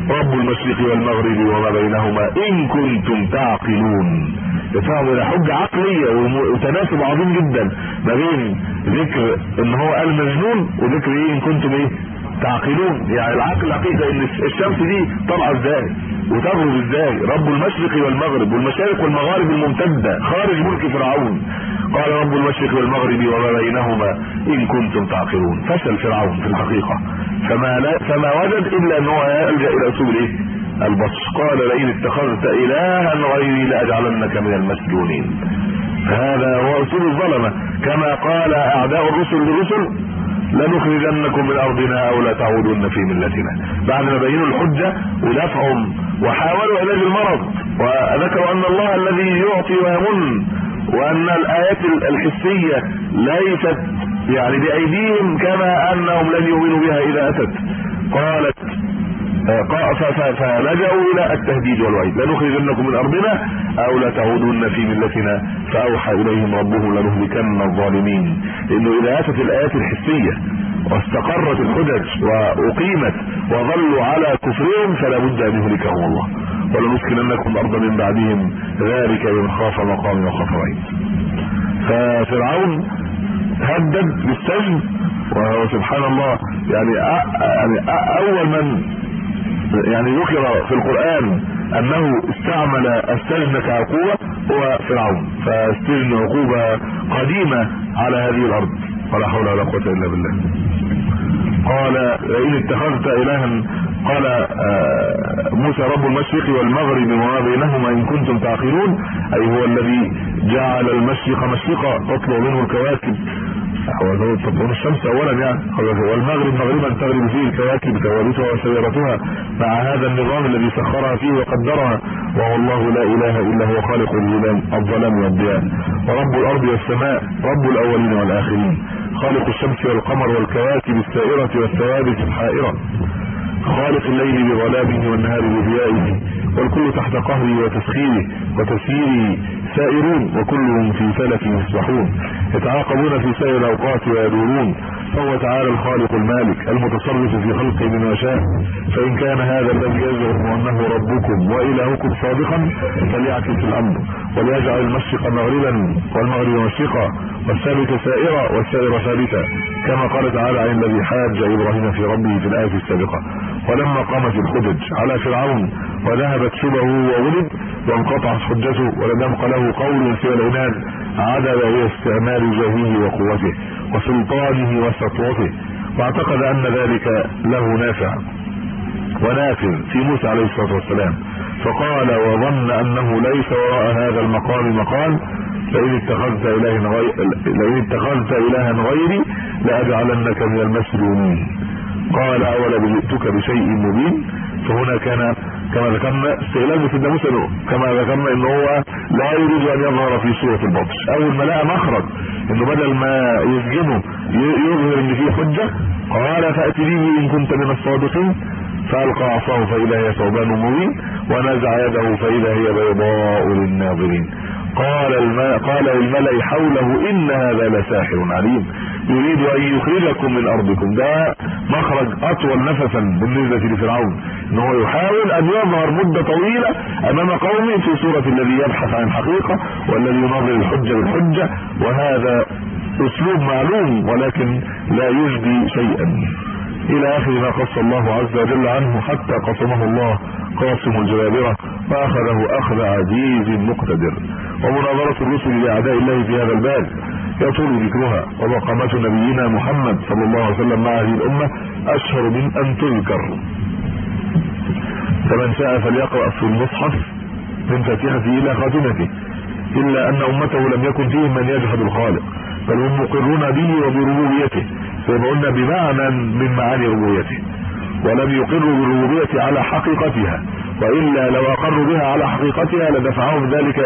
رب المشرق والمغرب وما بينهما إن كنتم تعقلون. يفهموا ده حجه عقليه وتناسب عظيم جدا ما بين ذكر إن هو قال مجنون وذكر إيه إن كنتم إيه؟ تعقلون. يعني العقل الحقيقي إن الشمس دي طالعة إزاي؟ وتغرب إزاي؟ رب المشرق والمغرب والمشارق والمغارب الممتدة خارج ملك فرعون. قال رب المشرق والمغرب وما بينهما إن كنتم تعقلون. فشل فرعون في الحقيقة. فما لا فما وجد إلا ان هو يلجا إلى أسلوب الإيه؟ البطش. قال لئن اتخذت إلها غيري لأجعلنك من المسجونين هذا هو أسلوب الظلمة. كما قال أعداء الرسل للرسل لنخرجنكم من أرضنا أو لا تعودن في ملتنا. بعد ما بينوا الحجة ودفعهم وحاولوا علاج المرض وذكروا أن الله الذي يعطي ويمن وأن الآيات الحسية ليست يعني بأيديهم كما أنهم لن يؤمنوا بها إذا أتت. قالت فلجأوا إلى التهديد والوعيد. لنخرجنكم من أرضنا أو لا تعودن في ملتنا فأوحى إليهم ربهم لنهلكن الظالمين. لأنه إذا أتت الايات الحسية واستقرت الحجج وأقيمت وظلوا على كفرهم فلا بد أن يهلكهم الله. ولنسكننكم الأرض من بعدهم. ذلك لمن خاف مقامي وخاف وعيد ففرعون هدد بالسجن وهو سبحان الله يعني أ... يعني أ... أول من يعني ذكر في القرآن أنه استعمل السجن كعقوبة هو فرعون. فالسجن عقوبة قديمة على هذه الأرض. ولا حول ولا قوة إلا بالله. قال ان اتخذت الها قال موسى رب المشرق والمغرب وما بينهما إن كنتم تعقلون. أي هو الذي جعل المشرق مشرقا تطلع منه الكواكب. هو تطلع الشمس اولا يعني والمغرب مغربا تغرب فيه الكواكب ثوابتها وسيرتها مع هذا النظام الذي سخرها فيه وقدرها. وهو الله لا إله إلا هو خالق الظلام الظلام والضياء ورب الأرض والسماء رب الأولين والآخرين. خالق الشمس والقمر والكواكب السائرة والثوابت الحائرة. خالق الليل بظلامه والنهار بضيائه. والكل تحت قهره وتسخيره وتسييره سائرون وكلهم في فلك يسبحون يتعاقبون في سائر الأوقات ويدورون. فهو تعالى الخالق المالك المتصرف في خلقه من يشاء فإن كان هذا الذي يزعم أنه ربكم وإلهكم صادقا فليعكس الأمر وليجعل المشرق مغربا والمغرب مشرقا والثابت سائرا والسائر ثابتا كما قال تعالى عن الذي حاج إبراهيم في ربه في الآية السابقة ولما قامت الحجج على فرعون وذهبت شبهه وولد وانقطعت حجته ولم يبق له قول سوى العناد عدل إلى استعمال جاهه وقوته وسلطانه وسطوته. واعتقد أن ذلك له نافع ونافذ في موسى عليه الصلاة والسلام. فقال وظن أنه ليس وراء هذا المقام مقال لئن اتخذت غير لئن اتخذت الها غيري لأجعلنك من المسجونين قال أولا جئتك بشيء مبين فهنا كان كما ذكرنا استغلال سيدنا موسى كما ذكرنا إن هو لا يريد أن يظهر في صورة البطش اول ما لقى مخرج إنه بدل ما يسجنه يظهر إن فيه حجة قال فات به إن كنت من الصادقين فألقى عصاه فإذا هي ثوبان مبين ونزع يده فإذا هي بيضاء للناظرين. قال قال الملأ حوله إن هذا لساحر عليم. يريد أن يخرجكم من أرضكم. ده مخرج أطول نفسا بالنسبة لفرعون. ان هو يحاول أن يظهر مدة طويلة أمام قومه في صورة الذي يبحث عن حقيقه والذي يناظر الحجة بالحجة. وهذا أسلوب معلوم ولكن لا يجدي شيئا. إلى آخر ما قص الله عز وجل عنه حتى قسمه الله قاسم الجبابرة فأخذه أخذ عزيز مقتدر. ومناظرة الرسل لأعداء الله في هذا الباب. يطول ذكرها ومقامات نبينا محمد صلى الله عليه وسلم مع هذه الأمة أشهر من أن تذكر. فمن شاء فليقرأ في المصحف من فاتحته إلى خاتمته. إلا أن أمته لم يكن فيهم من يجحد الخالق بل هم مقرون به وبربوبيته فيبقون بمعنى من معاني ربوبيته ولم يقروا بالربوبية على حقيقتها. والا لو أقروا بها على حقيقتها لدفعهم ذلك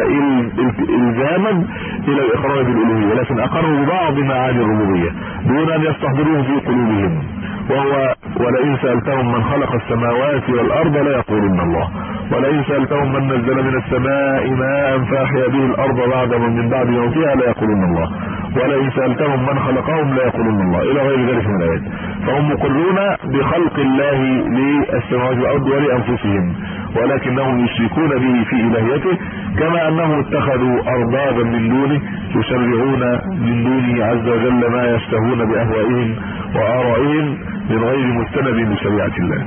إلزاما إلى الإقرار بالألوهية لكن أقروا ببعض معاني الربوبية دون أن يستحضروه في قلوبهم وهو ولئن سألتهم من خلق السماوات والأرض لا يقولون الله ولئن سألتهم من نزل من السماء ماء فأحيا به الأرض بعد من بعد موتها لا يقولون الله ولئن سألتهم من خلقهم لا يقولون الله إلى غير ذلك من الآيات. فهم مقرون بخلق الله للسماوات والأرض ولأنفسهم ولكنهم يشركون به في إلهيته كما أنهم اتخذوا أربابا من دونه يشرعون من دونه عز وجل ما يشتهون بأهوائهم وآرائهم من غير مستند لشريعه الله.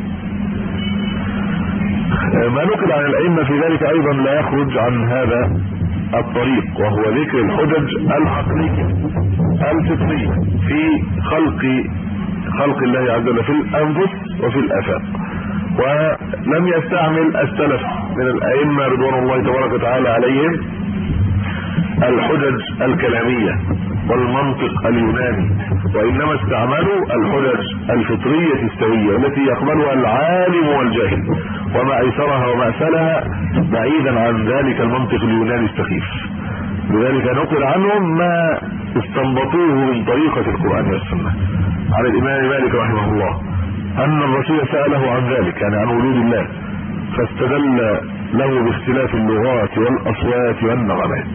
ما نقل عن الأئمة في ذلك أيضا لا يخرج عن هذا الطريق وهو ذكر الحجج العقليه الفطريه في خلق خلق الله عز وجل في الأنفس وفي الافاق ولم يستعمل السلف من الأئمة رضوان الله تبارك وتعالى عليهم الحجج الكلامية والمنطق اليوناني وإنما استعملوا الحجج الفطرية السوية التي يقبلها العالم والجاهل وما ايسرها وما اسهلها بعيدا عن ذلك المنطق اليوناني السخيف. لذلك نقل عنهم ما استنبطوه من طريقة القرآن والسنة. عن الإمام مالك رحمه الله أن الرسول سأله عن ذلك يعني عن وجود الله فاستدل له باختلاف اللغات والأصوات والنغمات.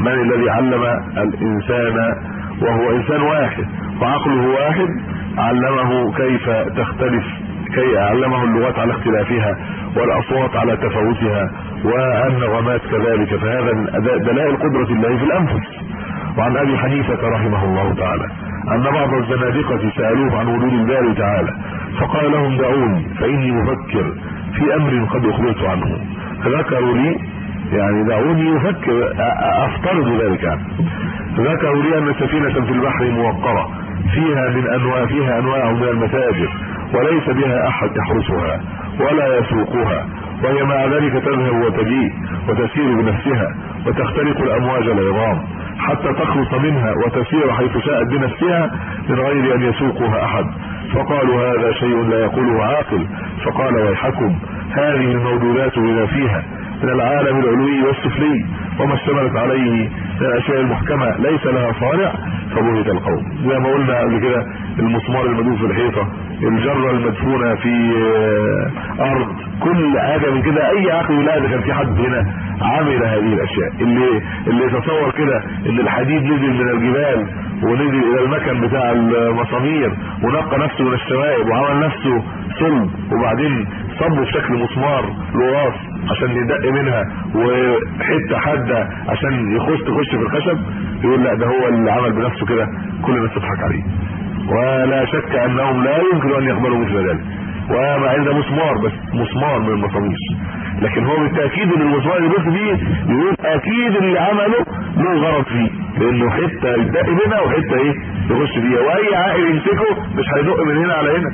من الذي علم الإنسان وهو إنسان واحد وعقله واحد علمه كيف تختلف كي علمه اللغات على اختلافها والأصوات على تفاوتها والنغمات كذلك. فهذا دلائل قدرة الله في الأنفس. وعن أبي حنيفة رحمه الله تعالى. أن بعض الزنادقة سألوه عن وجود الله تعالى فقال لهم دعوني فإني أفكر في أمر قد أخبرت عنه. فذكروا لي يعني دعوني أفكر أفترض ذلك. يعني ذكروا لي أن سفينة في البحر موقرة فيها من أنواع فيها أنواع من المتاجر وليس بها أحد يحرسها ولا يسوقها وهي مع ذلك تذهب وتجيء وتسير بنفسها وتخترق الأمواج العظام. حتى تخلص منها وتسير حيث شاءت بنفسها من غير أن يسوقها أحد. فقالوا هذا شيء لا يقوله عاقل. فقال ويحكم هذه الموجودات بما فيها من العالم العلوي والسفلي. وما اشتملت عليه من الاشياء المحكمة ليس لها صانع فبهت القوم. زي ما قلنا قبل كده المسمار المدفون في الحيطة الجرة المدفونة في آه، أرض كل حاجة من كده أي عقل لا ده كان في حد هنا عمل هذه الأشياء. اللي اللي يتصور كده إن الحديد نزل من الجبال ونزل إلى المكن بتاع المسامير ونقى نفسه من الشوائب وعمل نفسه صلب وبعدين صبه في شكل مسمار رواص عشان يدق منها وحته حاده عشان يخش تخش في الخشب يقول لا ده هو اللي عمل بنفسه كده كل الناس تضحك عليه. ولا شك أنهم لا يمكن أن يقبلوا مثل ذلك. وما عند مسمار بس مسمار من المصامير لكن هو بالتأكيد إن المسمار اللي بص فيه يقول أكيد اللي عمله له غرض فيه لأنه حتة يدق منها وحتة إيه؟ يخش فيها. وأي عاقل يمسكه مش هيدق من هنا على هنا.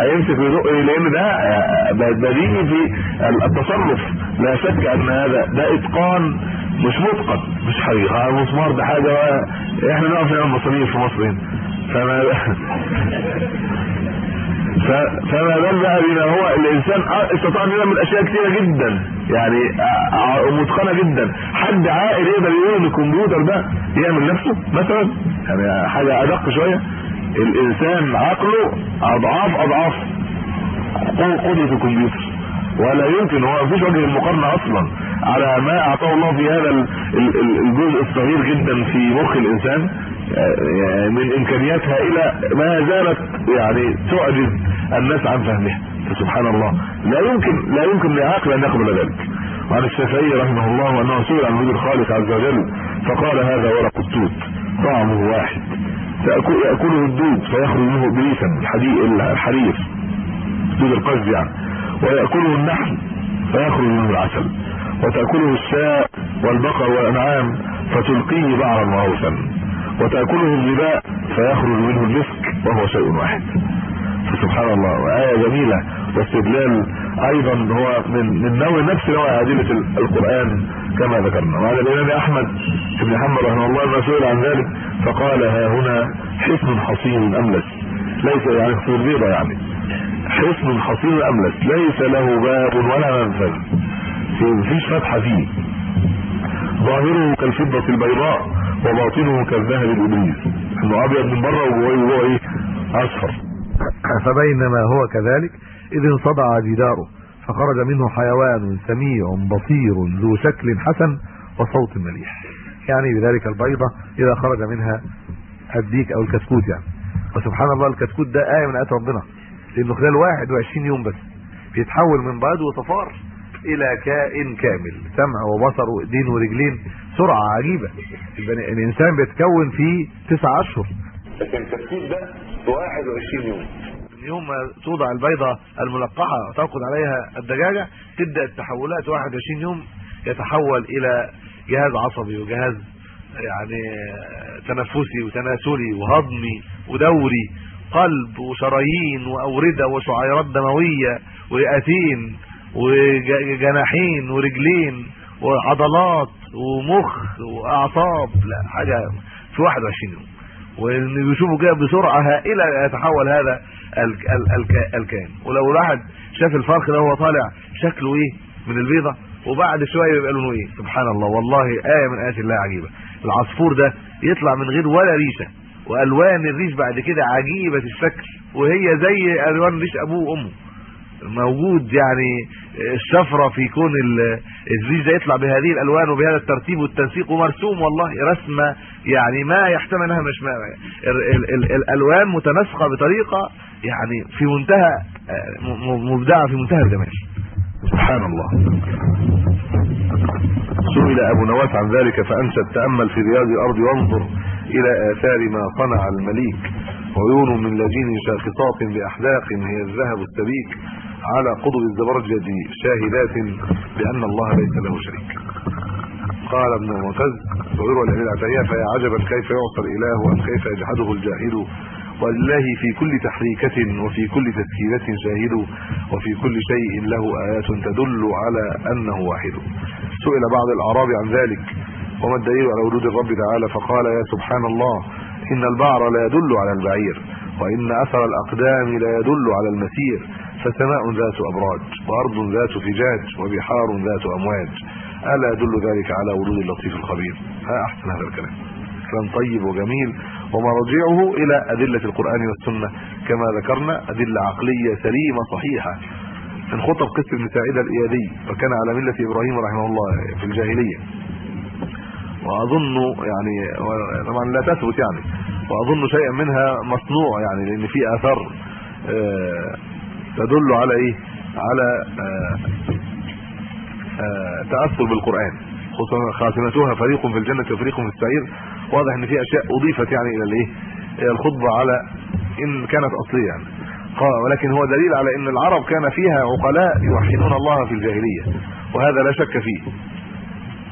هيمسك ويدق لأن ده بديهي في التصرف. لا شك أن هذا ده إتقان مش متقن. مش حقيقة. المسمار ده حاجة إحنا نقف نعمل مسامير في مصر هنا. فما فما بال بقى بما هو. الإنسان استطاع أن يعمل أشياء كثيرة جدا. يعني متقنة جدا. حد عاقل يقدر يقول الكمبيوتر ده يعمل نفسه مثلا؟ يعني حاجة أدق شوية. الإنسان عقله أضعاف أضعاف قدرة الكمبيوتر. ولا يمكن هو مفيش وجه المقارنه أصلا على ما أعطاه الله في هذا الجزء الصغير جدا في مخ الإنسان. من امكانيات هائله ما زالت يعني تعجز الناس عن فهمها. سبحان الله. لا يمكن لا يمكن لعقل أن يقبل ذلك. وعن الشافعي رحمه الله أنه سئل عن وجود الخالق عز وجل فقال هذا ورق التوت طعمه واحد. يأكله الدود فيخرج منه ابليسا الحرير. دود القز يعني. ويأكله النحل فيخرج منه العسل. وتأكله الشاء والبقر والأنعام فتلقيه بعرا وهوسا وتأكله الظباء فيخرج منه المسك وهو شيء واحد. فسبحان الله. آية جميلة. واستدلال أيضا هو من من نوع نفس نوع أدلة القرآن كما ذكرنا. وعلى الإمام أحمد بن محمد رحمه الله المسؤول عن ذلك فقال ها هنا حصن حصين أملس. ليس يعني خطوط بيضة يعني. حصن حصين أملس. ليس له باب ولا منفذ. مفيش فتحة فيه. ظاهره كالفضة البيضاء. وباطنه كالذهب الابريز انه أبيض من بره وجوه إيه؟ أصفر. فبينما هو كذلك إذ انصدع جداره فخرج منه حيوان سميع بصير ذو شكل حسن وصوت مليح. يعني بذلك البيضة إذا خرج منها الديك أو الكتكوت يعني. وسبحان الله الكتكوت ده آية من آيات ربنا. لأنه خلال 21 يوم بس بيتحول من بيض وصفار إلى كائن كامل. سمع وبصر وايدين ورجلين سرعة عجيبة. الإنسان بيتكون في تسع أشهر. لكن الكتكوت ده 21 يوم. يوم ما توضع البيضة الملقحة وترقد عليها الدجاجة تبدأ التحولات 21 يوم يتحول إلى جهاز عصبي وجهاز يعني تنفسي وتناسلي وهضمي ودوري قلب وشرايين وأوردة وشعيرات دموية ورئتين وجناحين ورجلين وعضلات. ومخ وأعصاب لا حاجة في 21 يوم. وإن بيشوفوا كده بسرعة هائله يتحول هذا الكائن؟ ولو الواحد شاف الفرخ ده وهو طالع شكله إيه؟ من البيضة وبعد شوية يبقى لونه إيه؟ سبحان الله والله آية من آيات الله عجيبة. العصفور ده يطلع من غير ولا ريشة وألوان الريش بعد كده عجيبة الشكل وهي زي ألوان ريش أبوه وأمه. موجود يعني الشفره في كون ده يطلع بهذه الألوان وبهذا الترتيب والتنسيق ومرسوم والله رسمة يعني ما يحتمل أنها مش الألوان متناسقة بطريقة يعني في منتهى مبدعة في منتهى الجمال. سبحان الله. سئل أبو نواس عن ذلك فانشد تأمل في رياض الأرض وانظر إلى آثار ما صنع المليك. عيون من لجين شاخصات بأحداق هي الذهب السبيك. على قضب الزبرجد شاهدات بأن الله ليس له شريك. قال ابن معتز ويروى الامير العتية فيا عجبا كيف يعصى الإله أم كيف يجحده الجاهل؟ ولله في كل تحريكة وفي كل تسكينة شاهد وفي كل شيء له آيات تدل على أنه واحد. سئل بعض الأعراب عن ذلك وما الدليل على وجود الرب تعالى؟ فقال يا سبحان الله إن البعر لا يدل على البعير وإن أثر الأقدام لا يدل على المسير. فسماء ذات أبراج وأرض ذات فجاج وبحار ذات أمواج. ألا يدل ذلك على وجود اللطيف الخبير؟ ها أحسن هذا الكلام. كلام طيب وجميل ومرجعه إلى أدلة القرآن والسنة. كما ذكرنا أدلة عقلية سليمة صحيحة. من خطب ابن سعيد الإيادي وكان على ملة إبراهيم رحمه الله في الجاهلية. وأظن يعني طبعا لا تثبت يعني. وأظن شيئا منها مصنوع يعني لأن في آثار آه، تدل على إيه؟ على آه، آه، تأثر بالقرآن. خصوصا خاتمتها فريق في الجنة وفريق في السعير. واضح إن في أشياء أضيفت يعني إلى الإيه؟ إلى الخطبة على إن كانت أصلية. يعني ولكن هو دليل على إن العرب كان فيها عقلاء يوحدون الله في الجاهلية وهذا لا شك فيه.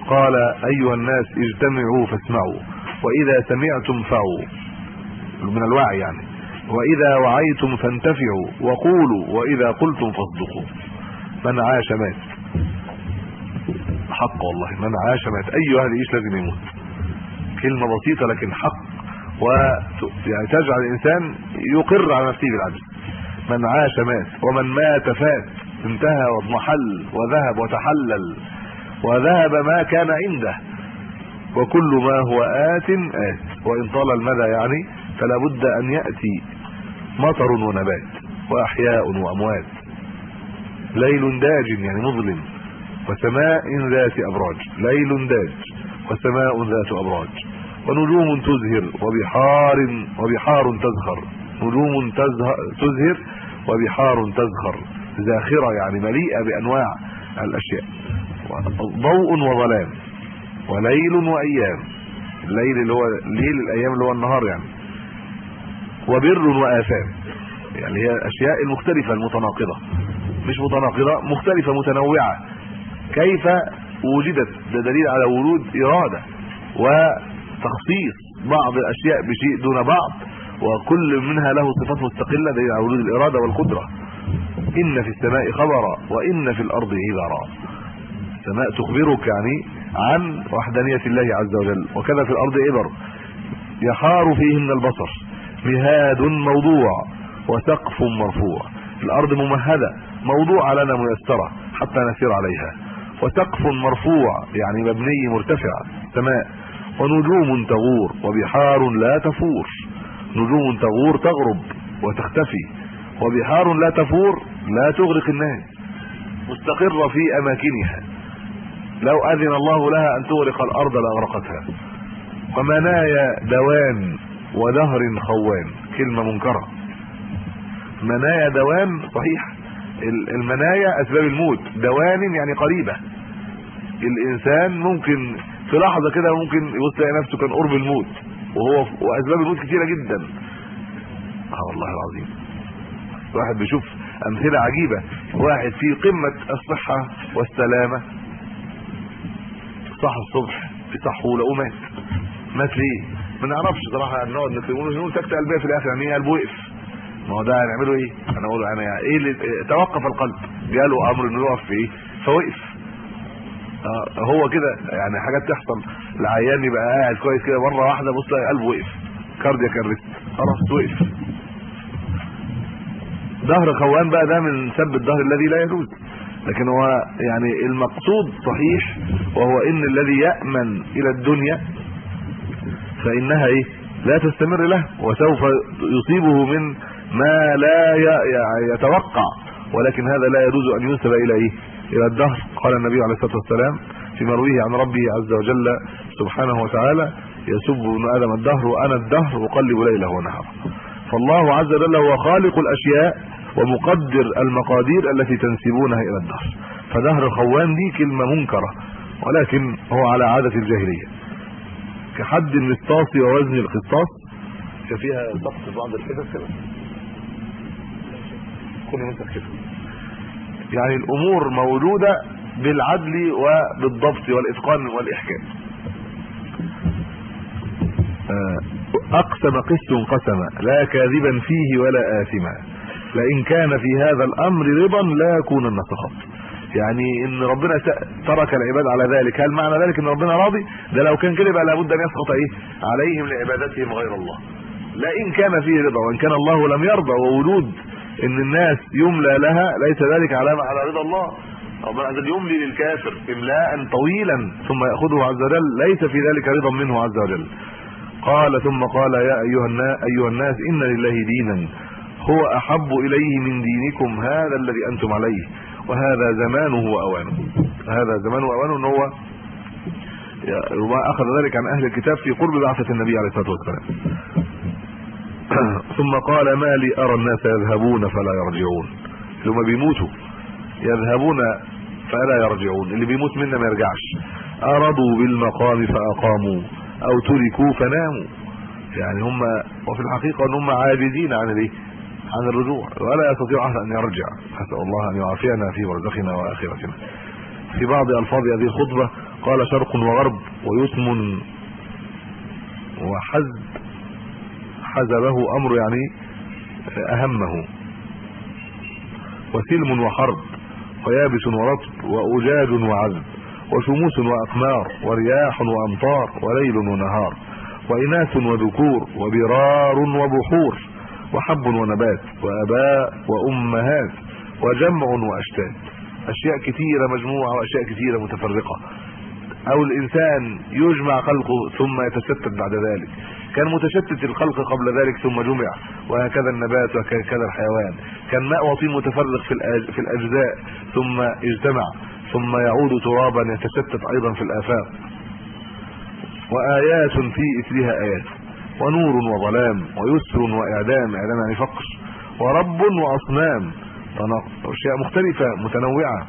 قال أيها الناس اجتمعوا فاسمعوا وإذا سمعتم فعوا من الوعي يعني. وإذا وعيتم فانتفعوا وقولوا وإذا قلتم فاصدقوا. من عاش مات. حق والله من عاش مات. أي واحد يعيش لازم يموت؟ كلمة بسيطة لكن حق. و يعني تجعل الإنسان يقر على نفسه بالعدل. من عاش مات ومن مات فات. انتهى واضمحل وذهب وتحلل. وذهب ما كان عنده. وكل ما هو آت آت. وإن طال المدى يعني فلا بد أن يأتي مطر ونبات وأحياء وأموات. ليل داج يعني مظلم وسماء ذات أبراج. ليل داج وسماء ذات أبراج. ونجوم تزهر وبحار وبحار تزهر. نجوم تزهر وبحار تزهر. زاخرة يعني مليئة بأنواع الأشياء. ضوء وظلام وليل وأيام. الليل اللي هو ليل الأيام اللي هو النهار يعني. وبر وآثام. يعني هي الاشياء المختلفه المتناقضه مش متناقضة مختلفة متنوعة. كيف وجدت؟ ده دليل على وجود إرادة وتخصيص بعض الأشياء بشيء دون بعض وكل منها له صفات مستقلة دليل على وجود الإرادة والقدرة. إن في السماء خبرا وإن في الأرض عبرا السماء تخبرك يعني عن وحدانية الله عز وجل. وكذا في الأرض ابر يحار فيهن البصر. مهاد موضوع وسقف مرفوع. الأرض ممهدة موضوع لنا ميسرة حتى نسير عليها. وسقف مرفوع يعني مبني مرتفع. سماء ونجوم تغور وبحار لا تفور. نجوم تغور تغرب وتختفي. وبحار لا تفور لا تغرق الناس. مستقرة في أماكنها. لو أذن الله لها أن تغرق الأرض لأغرقتها. ومنايا دوان ودهر خوان. كلمة منكرة. منايا دوان صحيح. المنايا أسباب الموت. دوان يعني قريبة. الإنسان ممكن في لحظة كده ممكن يبص يلاقي نفسه كان قرب الموت. وهو وأسباب الموت كثيره جدا. آه والله العظيم. واحد بيشوف أمثلة عجيبة. واحد في قمة الصحة والسلامة. صح الصبح يصحوا لقوه مات. مات ليه؟ ما نعرفش صراحة نقعد نقول نقول سكته قلبيه في الآخر يعني إيه قلبه وقف ما هو ده هنعمله إيه؟ أنا أقول أنا إيه اللي توقف القلب؟ جاله أمر إنه يقف في إيه فوقف. آه هو كده يعني حاجات تحصل. العيان يبقى قاعد كويس كده مرة واحدة بص قلبه وقف. كاردياك ارست خلاص وقف. ظهر خوان بقى ده من سب الظهر الذي لا يجوز. لكن هو يعني المقصود صحيح وهو إن الذي يأمن إلى الدنيا فإنها إيه؟ لا تستمر له وسوف يصيبه من ما لا يتوقع. ولكن هذا لا يجوز أن ينسب إلى إيه؟ إلى الدهر. قال النبي عليه الصلاة والسلام في مرويه عن ربه عز وجل سبحانه وتعالى يسب ابن آدم الدهر وأنا الدهر أقلب ليله ونهاره فالله عز وجل هو خالق الأشياء ومقدر المقادير التي تنسبونها إلى الدهر. فدهر الخوان دي كلمة منكرة ولكن هو على عادة الجاهلية. كحد المسطاس ووزن القسطاس فيها ضبط بعض الحدث كده. كل مسك كده يعني الأمور موجوده بالعدل وبالضبط والإتقان والإحكام. آه، أقسم قس قسما لا كاذبا فيه ولا آثما. لئن كان في هذا الأمر رضا لا يكون الناس خط يعني إن ربنا ترك العباد على ذلك. هل معنى ذلك إن ربنا راضي؟ ده لو كان كده يبقى لابد أن يسقط إيه؟ عليهم لعبادتهم غير الله. لا إن كان فيه رضا وإن كان الله لم يرضى ووجود إن الناس يملى لها ليس ذلك علامه على رضا الله. ربنا عز وجل يملي للكافر املاء طويلا ثم يأخذه عز وجل. ليس في ذلك رضا منه عز وجل. قال ثم قال يا أيها الناس أيها الناس إن لله دينا. هو أحب إليه من دينكم هذا الذي أنتم عليه. وهذا زمانه وأوانه. هذا زمانه وأوانه إن هو وما أخذ ذلك عن أهل الكتاب في قرب بعثة النبي عليه الصلاة والسلام. ثم قال ما لي أرى الناس يذهبون فلا يرجعون. هم بيموتوا. يذهبون فلا يرجعون. اللي بيموت منا ما يرجعش. أرضوا بالمقام فأقاموا. أو تركوا فناموا. يعني هم وفي الحقيقة إن هم عاجزين عن الإيه؟ عن الرجوع. ولا يستطيع أحد أن يرجع. نسأل الله أن يعافينا في برزخنا وآخرتنا. في بعض ألفاظ هذه الخطبة قال شرق وغرب ويتم وحزب. حزبه أمر يعني أهمه. وسلم وحرب ويابس ورطب وأجاج وعذب وشموس وأقمار ورياح وأمطار وليل ونهار وإناث وذكور وبرار وبحور. وحب ونبات وأباء وأمهات وجمع واشتات أشياء كثيرة مجموعة وأشياء كثيرة متفرقة. أو الإنسان يجمع خلقه ثم يتشتت بعد ذلك. كان متشتت الخلق قبل ذلك ثم جمع. وهكذا النبات وهكذا الحيوان. كان ماء وطين متفرق في في الأجزاء. ثم اجتمع. ثم يعود ترابا يتشتت أيضا في الآفاق. وآيات في إثرها آيات. ونور وظلام ويسر وإعدام إعدام يعني فقر ورب وأصنام. أشياء مختلفة متنوعة.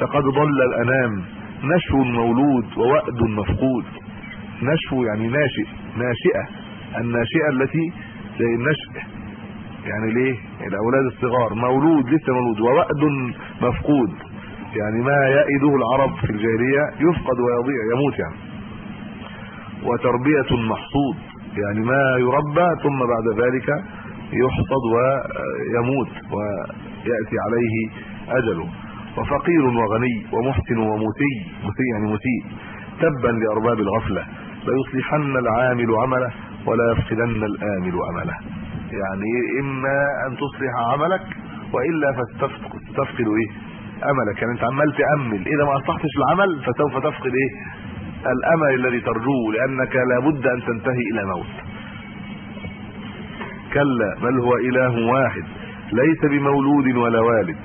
لقد ضل الأنام نشو مولود ووأد مفقود. نشو يعني ناشئ ناشئة. الناشئة التي زي النشء يعني ليه؟ الاولاد الصغار. مولود لسه مولود. ووأد مفقود. يعني ما يئده العرب في الجاهلية يفقد ويضيع يموت يعني. وتربية محصود. يعني ما يربى ثم بعد ذلك يحصد ويموت ويأتي عليه أجله. وفقير وغني ومحسن ومسيء مسيء يعني مسيء تبا لأرباب الغفلة ليصلحن العامل عمله ولا يفقدن الآمل امله يعني إما أن تصلح عملك وإلا فاستفقد تفقد إيه؟ أملك. يعني أنت عمال تأمل إذا ما أصلحتش العمل فسوف تفقد إيه؟ الأمل الذي ترجوه لأنك لابد أن تنتهي إلى موت. كلا بل هو إله واحد ليس بمولود ولا والد.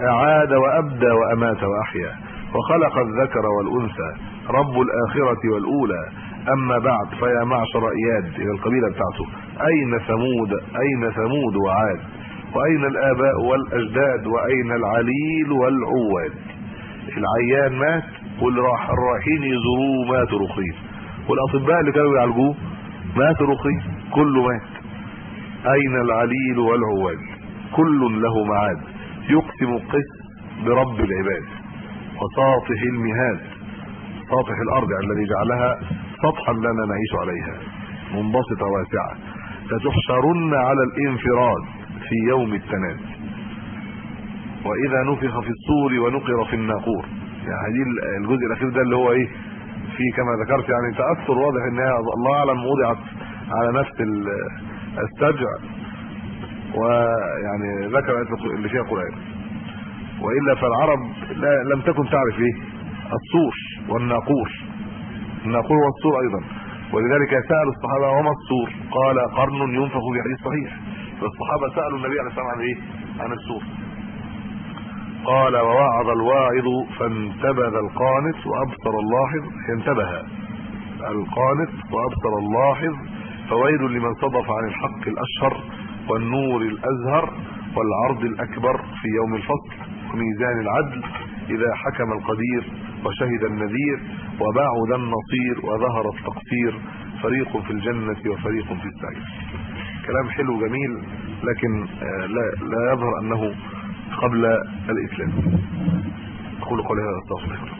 أعاد وأبدى وأمات وأحيا. وخلق الذكر والأنثى رب الآخرة والأولى. أما بعد فيا معشر إياد إلى القبيلة بتاعته. أين ثمود؟ أين ثمود وعاد؟ وأين الآباء والأجداد؟ وأين العليل والعواد؟ العيان مات واللي راح الرايحين يزوروه ماتوا رخيص والأطباء اللي كانوا يعالجوه ماتوا رخيص كله مات أين العليل والعواد كل له معاد. يقسم قس برب العباد. وساطح المهاد. ساطح الأرض يعني الذي جعلها سطحا لنا نعيش عليها. منبسطة واسعة. لتحشرن على الانفراد في يوم التناد. وإذا نفخ في الصور ونقر في الناقور. يعني الجزء الأخير ده اللي هو إيه؟ في كما ذكرت يعني تأثر واضح انها الله أعلم وضعت على نفس السجع. ويعني ذكر اللي فيها قران وإلا فالعرب لا لم تكن تعرف إيه؟ الصور والناقور. الناقور والصور أيضا. ولذلك سألوا الصحابة وما الصور؟ قال قرن ينفخ في حديث صحيح. فالصحابة سألوا النبي عليه الصلاة والسلام عن إيه؟ عن الصور. قال ووعظ الواعظ فانتبذ القانت وأبصر اللاحظ انتبه. القانت وأبصر اللاحظ فويل لمن صدف عن الحق الأشهر والنور الأزهر والعرض الأكبر في يوم الفصل وميزان العدل إذا حكم القدير وشهد النذير وبعد النصير وظهر التقصير فريق في الجنة وفريق في السعير. كلام حلو جميل لكن لا, لا يظهر أنه قبل الإسلام. أقول قولي هذا استغفر